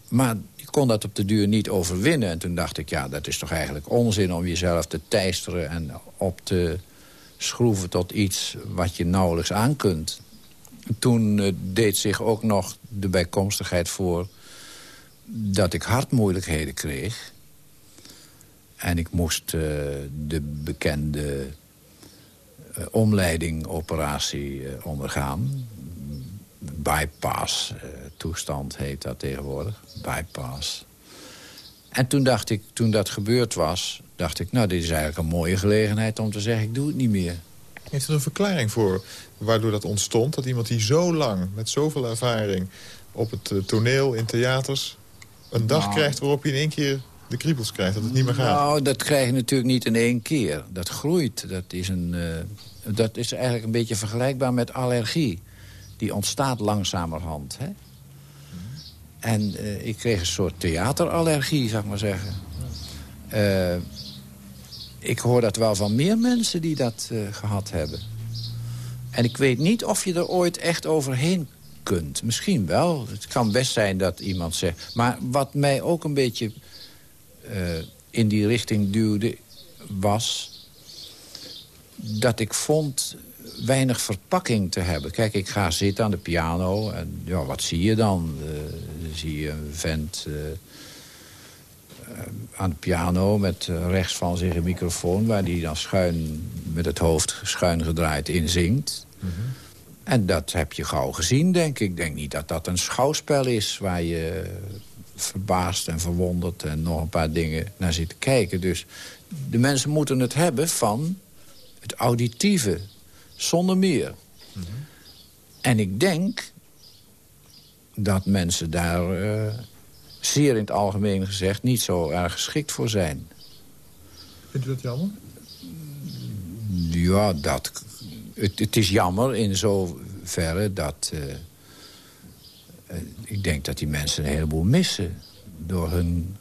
Maar ik kon dat op de duur niet overwinnen. En toen dacht ik, ja, dat is toch eigenlijk onzin om jezelf te teisteren... en op te schroeven tot iets wat je nauwelijks aan kunt. Toen uh, deed zich ook nog de bijkomstigheid voor... dat ik hartmoeilijkheden kreeg. En ik moest uh, de bekende uh, omleidingoperatie uh, ondergaan. Bypass toestand heet dat tegenwoordig. Bypass. En toen dacht ik, toen dat gebeurd was... dacht ik, nou, dit is eigenlijk een mooie gelegenheid om te zeggen... ik doe het niet meer. Heeft er een verklaring voor waardoor dat ontstond? Dat iemand die zo lang, met zoveel ervaring... op het toneel, in theaters... een dag nou, krijgt waarop je in één keer de kriebels krijgt, dat het niet meer gaat? Nou, dat krijg je natuurlijk niet in één keer. Dat groeit. Dat is, een, uh, dat is eigenlijk een beetje vergelijkbaar met allergie. Die ontstaat langzamerhand. Hè? En uh, ik kreeg een soort theaterallergie, zou ik maar zeggen. Uh, ik hoor dat wel van meer mensen die dat gehad hebben. En ik weet niet of je er ooit echt overheen kunt. Misschien wel. Het kan best zijn dat iemand zegt... Maar wat mij ook een beetje in die richting duwde, was dat ik vond weinig verpakking te hebben. Kijk, ik ga zitten aan de piano en ja, wat zie je dan? Uh, zie je een vent uh, aan de piano met rechts van zich een microfoon... waar die dan schuin met het hoofd schuin gedraaid in zingt. Mm -hmm. En dat heb je gauw gezien, denk ik. Ik denk niet dat dat een schouwspel is waar je verbaasd en verwonderd en nog een paar dingen naar zitten kijken. Dus de mensen moeten het hebben van het auditieve, zonder meer. Mm -hmm. En ik denk dat mensen daar uh, zeer in het algemeen gezegd... niet zo erg geschikt voor zijn. Vindt u dat jammer? Ja, dat, het, het is jammer in zoverre dat... Uh, ik denk dat die mensen een heleboel missen... door hun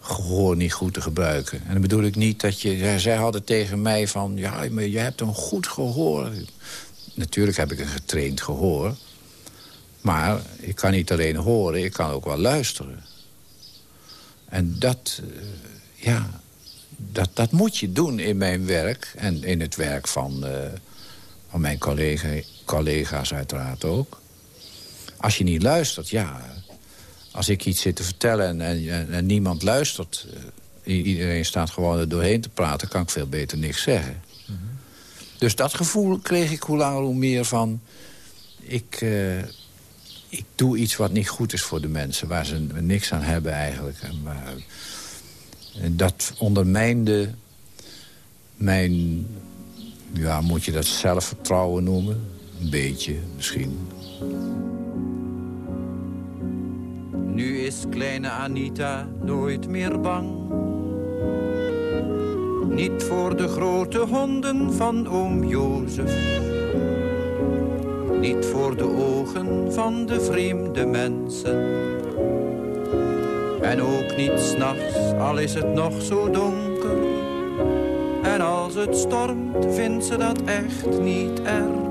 gehoor niet goed te gebruiken. En dan bedoel ik niet dat je... Zij hadden tegen mij van... ja, maar je hebt een goed gehoor. Natuurlijk heb ik een getraind gehoor. Maar ik kan niet alleen horen, ik kan ook wel luisteren. En dat, uh, ja, dat, dat moet je doen in mijn werk. En in het werk van, uh, van mijn collega, collega's uiteraard ook. Als je niet luistert, ja... Als ik iets zit te vertellen en, en, en niemand luistert... Uh, iedereen staat gewoon er doorheen te praten... kan ik veel beter niks zeggen. Mm -hmm. Dus dat gevoel kreeg ik hoe langer hoe meer van... Ik, uh, ik doe iets wat niet goed is voor de mensen... waar ze niks aan hebben eigenlijk. En, waar, en dat ondermijnde mijn... Ja, moet je dat zelfvertrouwen noemen? Een beetje, misschien. Nu is kleine Anita nooit meer bang. Niet voor de grote honden van oom Jozef. Niet voor de ogen van de vreemde mensen. En ook niet s'nachts, al is het nog zo donker. En als het stormt, vindt ze dat echt niet erg.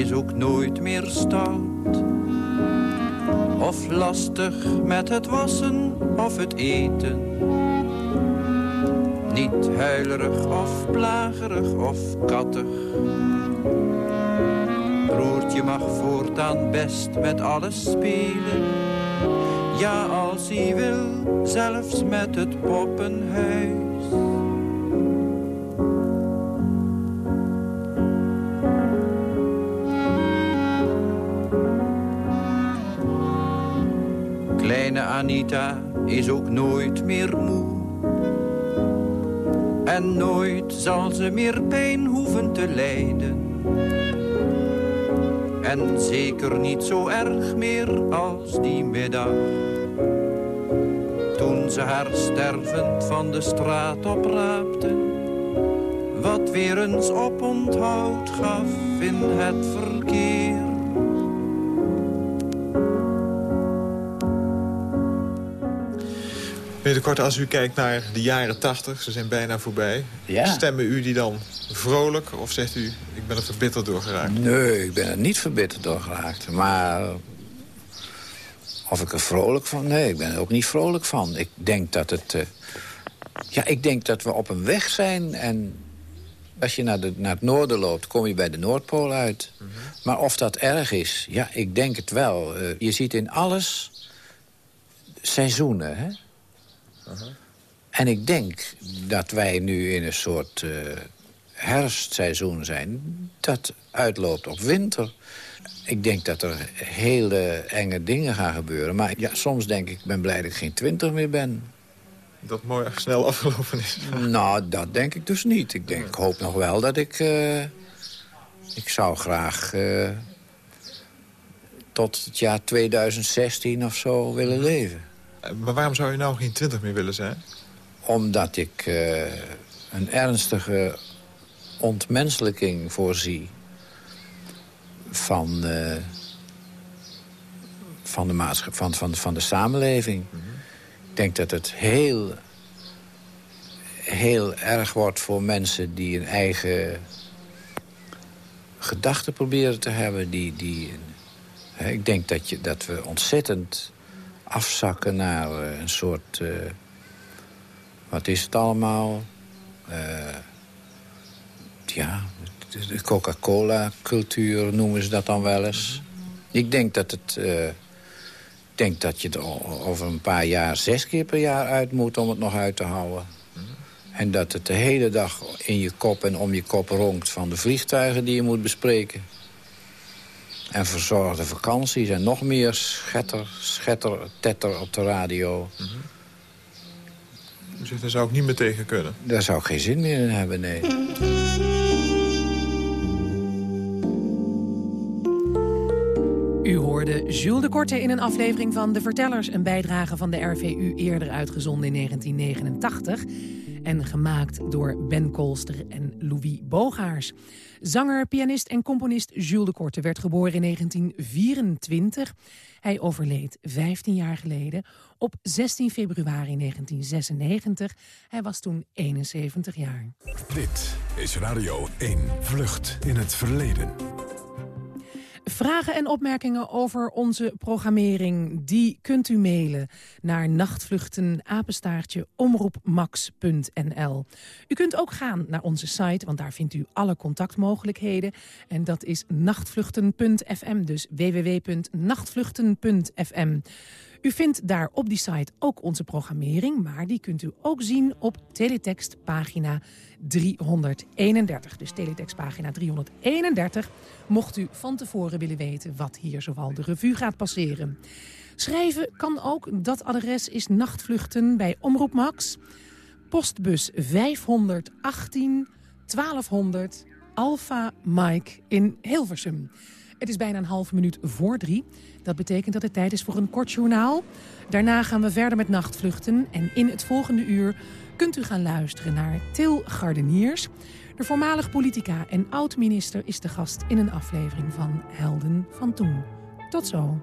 Is ook nooit meer stout. Of lastig met het wassen of het eten. Niet huilerig of plagerig of kattig. Broertje mag voortaan best met alles spelen. Ja, als hij wil, zelfs met het poppenhuis. Anita is ook nooit meer moe. En nooit zal ze meer pijn hoeven te lijden. En zeker niet zo erg meer als die middag. Toen ze haar stervend van de straat opraapten. Wat weer eens op onthoud gaf in het verkeer. Korte, als u kijkt naar de jaren 80, ze zijn bijna voorbij. Ja. Stemmen u die dan vrolijk of zegt u, ik ben er verbitterd door geraakt? Nee, ik ben er niet verbitterd door geraakt. Maar of ik er vrolijk van... Nee, ik ben er ook niet vrolijk van. Ik denk dat het... eh, ja, ik denk dat we op een weg zijn en... Als je naar, de, naar het noorden loopt, kom je bij de Noordpool uit. Maar of dat erg is, ja, ik denk het wel. Eh, je ziet in alles seizoenen, hè? En ik denk dat wij nu in een soort eh, herfstseizoen zijn... dat uitloopt op winter. Ik denk dat er hele enge dingen gaan gebeuren. Maar ja, soms denk ik, ik ben blij dat ik geen twintig meer ben. Dat mooi snel afgelopen is. [laughs] Nou, dat denk ik dus niet. Ik, denk, ik hoop nog wel dat ik... eh, ik zou graag eh, tot het jaar 2016 of zo willen leven. Maar waarom zou u nou geen twintig meer willen zijn? Omdat ik eh, een ernstige ontmenselijking voorzie van, eh, van, de, van, van, van de samenleving. Ik denk dat het heel, heel erg wordt voor mensen die een eigen gedachten proberen te hebben. Die, die, hè, ik denk dat, je, dat we ontzettend afzakken naar eh, een soort... eh, wat is het allemaal? Eh, ja, de- Coca-Cola-cultuur noemen ze dat dan wel eens. Ik denk dat het... ik denk dat je o- over een paar jaar zes keer per jaar uit moet om het nog uit te houden. En dat het de hele dag in je kop en om je kop ronkt van de vliegtuigen die je moet bespreken. En verzorgde vakanties en nog meer schetter, schetter, tetter op de radio. U zegt, daar zou ik niet meer tegen kunnen. Daar zou ik geen zin meer in hebben, nee. U hoorde Jules de Korte in een aflevering van De Vertellers... een bijdrage van de RVU eerder uitgezonden in 1989... en gemaakt door Ben Kolster en Louis Bogaars. Zanger, pianist en componist Jules de Korte werd geboren in 1924. Hij overleed 15 jaar geleden op 16 februari 1996. Hij was toen 71 jaar. Dit is Radio 1 Vlucht in het verleden. Vragen en opmerkingen over onze programmering... die kunt u mailen naar nachtvluchten omroepmax.nl. U kunt ook gaan naar onze site, want daar vindt u alle contactmogelijkheden. En dat is nachtvluchten.fm, dus www.nachtvluchten.fm. U vindt daar op die site ook onze programmering... maar die kunt u ook zien op teletext pagina 331. Dus teletext pagina 331, mocht u van tevoren willen weten... wat hier zoal de revue gaat passeren. Schrijven kan ook, dat adres is Nachtvluchten bij Omroep Max. Postbus 518 1200 Alpha Mike in Hilversum. Het is bijna een half minuut voor drie. Dat betekent dat het tijd is voor een kort journaal. Daarna gaan we verder met nachtvluchten. En in het volgende uur kunt u gaan luisteren naar Til Gardeniers. De voormalig politica en oud-minister is de gast in een aflevering van Helden van Toen. Tot zo.